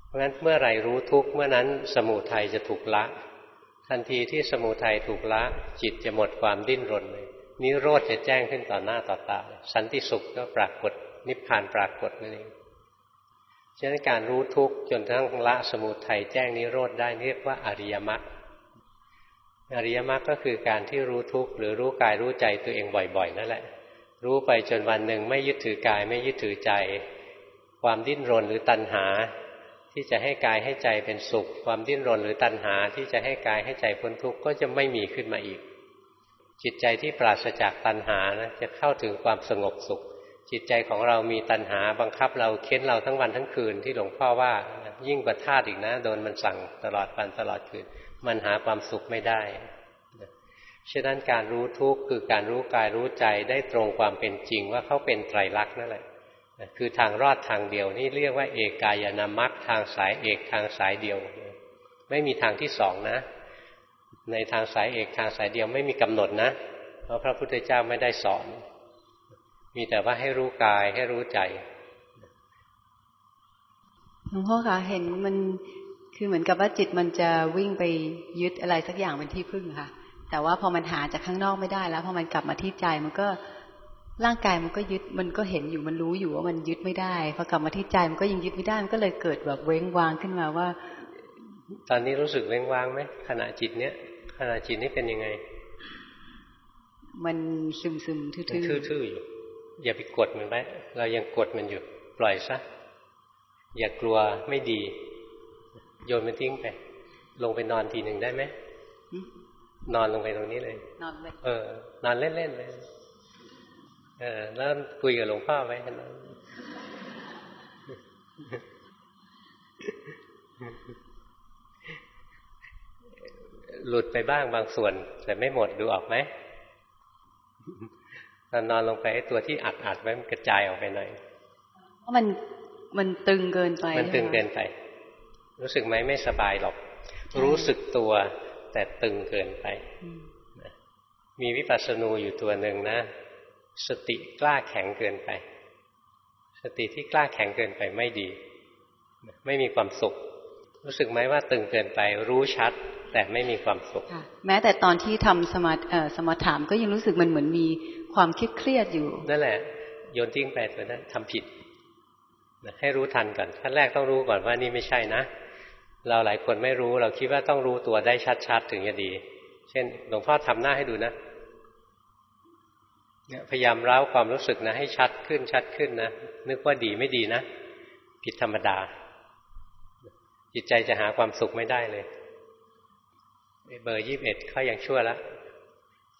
เพราะฉะนั้นเมื่อไรรู้ทุกข์เมื่อนั้นสมุทัยจะถูกละ ทันทีที่สมุทัยถูกละ จิตจะหมดความดิ้นรนเลยนิโรธจะแจ้งขึ้นต่อหน้าต่อตาสันติสุขก็ปรากฏนิพพานปรากฏนั่นเองฉะนั้นการรู้ทุกข์จนทั้งละสมุทัยแจ้งนิโรธได้เรียกว่าอริยมรรค อริยมรรคก็คือการที่รู้ทุกข์หรือรู้กายรู้ใจตัวเองบ่อย ๆ นั่นแหละ รู้ไปจนวันหนึ่งไม่ยึดถือกายไม่ยึดถือใจ ความดิ้นรนหรือตัณหา ที่จะให้กายให้ใจเป็นสุข ความดิ้นรนหรือตัณหาที่จะให้กายให้ใจพ้นทุกข์ก็จะไม่มีขึ้นมาอีก จิตใจที่ปราศจากตัณหานะจะเข้าถึงความสงบสุข จิตใจของเรามีตัณหาบังคับเราเค้นเราทั้งวันทั้งคืนที่หลวงพ่อว่ายิ่งกว่าธาตุอีกนะ โดนมันสั่งตลอดวันตลอดคืน มันหาความสุขไม่ได้ฉะนั้นการรู้ทุกข์คือการรู้กายรู้ใจได้ตรงความเป็นจริงว่าเขาเป็นไตรลักษณ์นั่นแหละ คือทางรอดทางเดียวนี่เรียกว่าเอกายนามัคทางสายเอกทางสายเดียว ไม่มีทางที่สองนะ ในทางสายเอกทางสายเดียวไม่มีกำหนดนะ เพราะพระพุทธเจ้าไม่ได้สอน มีแต่ว่าให้รู้กายให้รู้ใจ
หลวงพ่อคะเห็นมัน คือเหมือนกับว่าจิตมันจะวิ่งไปยึดอะไรสักอย่างเป็นที่พึ่งค่ะ แต่ว่าพอมันหาจากข้างนอกไม่ได้แล้วพอมันกลับมาที่ใจมันก็ร่างกายมันก็ยึดมันก็เห็นอยู่มันรู้อยู่ว่ามันยึดไม่ได้พอกลับมาที่ใจมันก็ยังยึดไม่ได้มันก็เลยเกิดแบบเว้งวางขึ้นมาว่า
ตอนนี้รู้สึกเว้งวางไหมขณะจิตเนี้ยขณะจิตนี้เป็นยังไง
มันซึมซึมทื่อ
ๆทื่อๆอยู่ อย่าไปกดมันไว้เรายังกดมันอยู่ ปล่อยซะอย่ากลัวไม่ดี โยนมันทิ้งไป ลงไปนอนทีหนึ่งได้ไหมนอนลงไปตรงนี้เลย
นอนเลย
เออนอนเล่นๆเลยเออแล้วคุยกับหลวงพ่อไว้นะหลุดไปบ้างบางส่วน แต่ไม่หมดดูออกไหมตอนนอนลงไปไอ้ตัวที่อัดอัดไว้มันกระจายออกไปหน่อย
เพราะมันมันตึงเกินไป
มันตึงเกินไป รู้สึกไหมไม่สบายหรอก รู้สึกตัว แต่ตึงเกินไป มีวิปัสสนูอยู่ตัวหนึ่งนะ สติกล้าแข็งเกินไป สติที่กล้าแข็งเกินไปไม่ดี ไม่มีความสุข รู้สึกไหมว่าตึงเกินไป รู้ชัด แต่ไม่มีความสุข
แม้แต่ตอนที่ทำสมาสมาถามก็ยังรู้สึกมันเหมือนมีความคิดเครียดอยู่
นั่นแหละ โยนทิ้งไปตัวนั้นทำผิดให้รู้ทันก่อนขั้นแรกต้องรู้ก่อนว่านี่ไม่ใช่นะ เราหลายคนไม่รู้ เราคิดว่าต้องรู้ตัวได้ชัดๆ ถึงจะดี เช่น หลวงพ่อทำหน้าให้ดูนะพยายามเล้าความรู้สึกนะ ให้ชัดขึ้นชัดขึ้นนะนึกว่าดีไม่ดีนะผิดธรรมดา จิตใจจะหาความสุขไม่ได้เลยเบอร์ยี่บเอ็ดเขายังชั่วแล้ว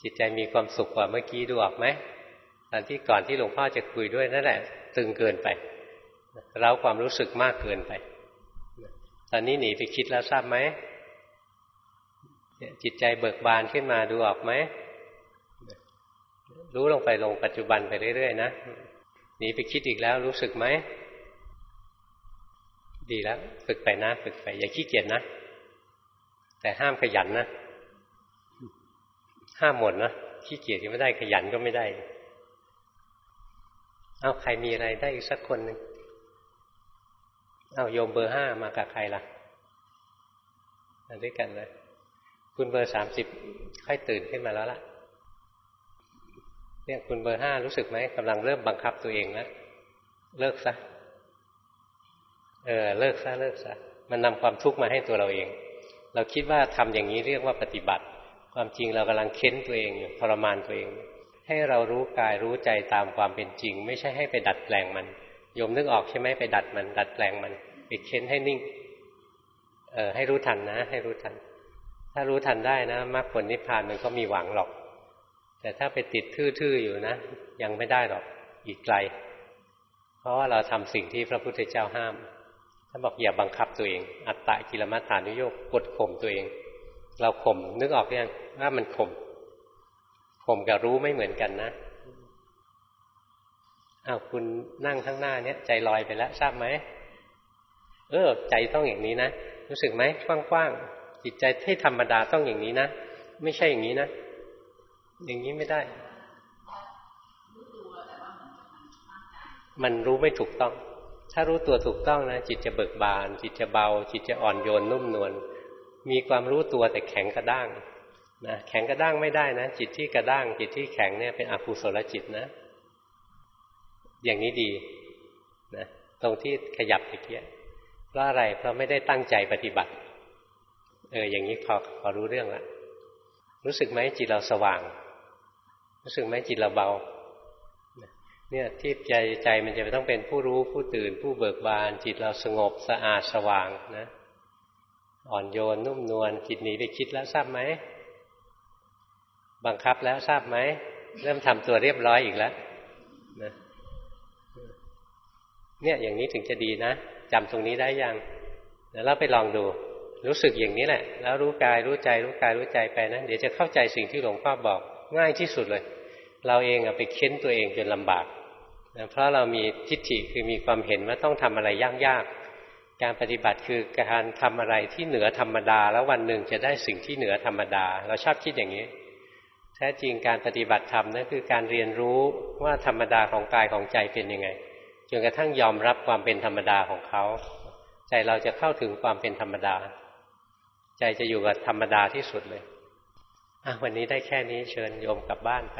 จิตใจมีความสุขกว่าเมื่อกี้ดูออกไหมตอนที่ก่อนที่หลวงพ่อจะคุยด้วยนั่นแหละ ตึงเกินไปเล้าความรู้สึกมากเกินไป ตอนนี้หนีไปคิดแล้วทราบไหมจิตใจเบิกบานขึ้นมาดูออกไหมรู้ลงไปลงปัจจุบันไปเรื่อยๆนะหนีไปคิดอีกแล้วรู้สึกไหมดีแล้ว ฝึกไปนะ ฝึกไป อย่าขี้เกียจนะ แต่ห้ามขยันนะ ห้ามหมดนะขี้เกียจก็ไม่ได้ขยันก็ไม่ได้ เอาใครมีอะไรได้อีกสักคนหนึ่ง เอาโยมเบอร์ห้ามากับใครล่ะมาด้วยกันเลยคุณเบอร์สามสิบค่อยตื่นขึ้นมาแล้วล่ะ เนี่ยคุณเบอร์ห้ารู้สึกไหมกำลังเริ่มบังคับตัวเองแล้วเลิกซะเออเลิกซะเลิกซะมันนำความทุกข์มาให้ตัวเราเอง เราคิดว่าทำอย่างนี้เรียกว่าปฏิบัติ ความจริงเรากำลังเค้นตัวเองอยู่ทรมานตัวเอง ให้เรารู้กายรู้ใจตามความเป็นจริง ไม่ใช่ให้ไปดัดแปลงมัน โยมนึกออกใช่ไหมไปดัดมันดัดแปลงมันไปเค้นให้นิ่ง เออให้รู้ทันนะ ให้รู้ทัน ถ้ารู้ทันได้นะมรรคผลนิพพานมันก็มีหวังหรอก แต่ถ้าไปติดทื่อๆอยู่นะ ยังไม่ได้หรอกอีกไกล เพราะว่าเราทำสิ่งที่พระพุทธเจ้าห้ามท่านบอกอย่าบังคับตัวเอง อัตตะกิลมัฏฐานุโยกกดข่มตัวเอง เราข่มนึกออกยังว่ามันข่มข่มกับรู้ไม่เหมือนกันนะ อ้าวคุณนั่งข้างหน้าเนี้ยใจลอยไปแล้วทราบไหมเออ ใจต้องอย่างนี้นะรู้สึกไหมกว้างๆจิตใจให้ธรรมดาต้องอย่างนี้นะไม่ใช่อย่างนี้นะอย่างนี้ไม่ได้ มันรู้ไม่ถูกต้อง ถ้ารู้ตัวถูกต้องนะจิตจะเบิกบาน จิตจะเบา จิตจะอ่อนโยนนุ่มนวลมีความรู้ตัวแต่แข็งกระด้างนะแข็งกระด้างไม่ได้นะจิตที่กระด้าง จิตที่แข็งเนี่ยเป็นอกุศลจิตนะ อย่างนี้ดีนะตรงที่ขยับตะเกียเพราะอะไรเพราะไม่ได้ตั้งใจปฏิบัติ เอออย่างนี้พอพอรู้เรื่องละรู้สึกไหมจิตเราสว่าง รู้สึกไหมจิตเราเบาเนี่ยที่ใจใจมันจะต้องเป็นผู้รู้ผู้ตื่น ผู้เบิกบาน จิตเราสงบสะอาดสว่างนะอ่อนโยนนุ่มนวลจิตหนีไปคิดแล้วทราบไหมบังคับแล้วทราบไหมเริ่มทำตัวเรียบร้อยอีกแล้วนะ เนี่ยอย่างนี้ถึงจะดีนะจำตรงนี้ได้ยังเดี๋ยวเราไปลองดู รู้สึกอย่างนี้แหละ แล้วรู้กายรู้ใจรู้กายรู้ใจไปนะเดี๋ยวจะเข้าใจสิ่งที่หลวงพ่อบอก ง่ายที่สุดเลย เราเองอะไปเค้นตัวเองจนลำบากนะเพราะเรามีทิฏฐิคือมีความเห็นว่าต้องทำอะไรยากๆการปฏิบัติคือการทำอะไรที่เหนือธรรมดา แล้ววันหนึ่งจะได้สิ่งที่เหนือธรรมดา เราชอบคิดอย่างนี้แท้จริงการปฏิบัติธรรมนั่นคือการเรียนรู้ว่าธรรมดาของกายของใจเป็นยังไง จนกระทั่งยอมรับความเป็นธรรมดาของเขา ใจเราจะเข้าถึงความเป็นธรรมดา ใจจะอยู่กับธรรมดาที่สุดเลยวันนี้ได้แค่นี้เชิญโยมกลับบ้านไป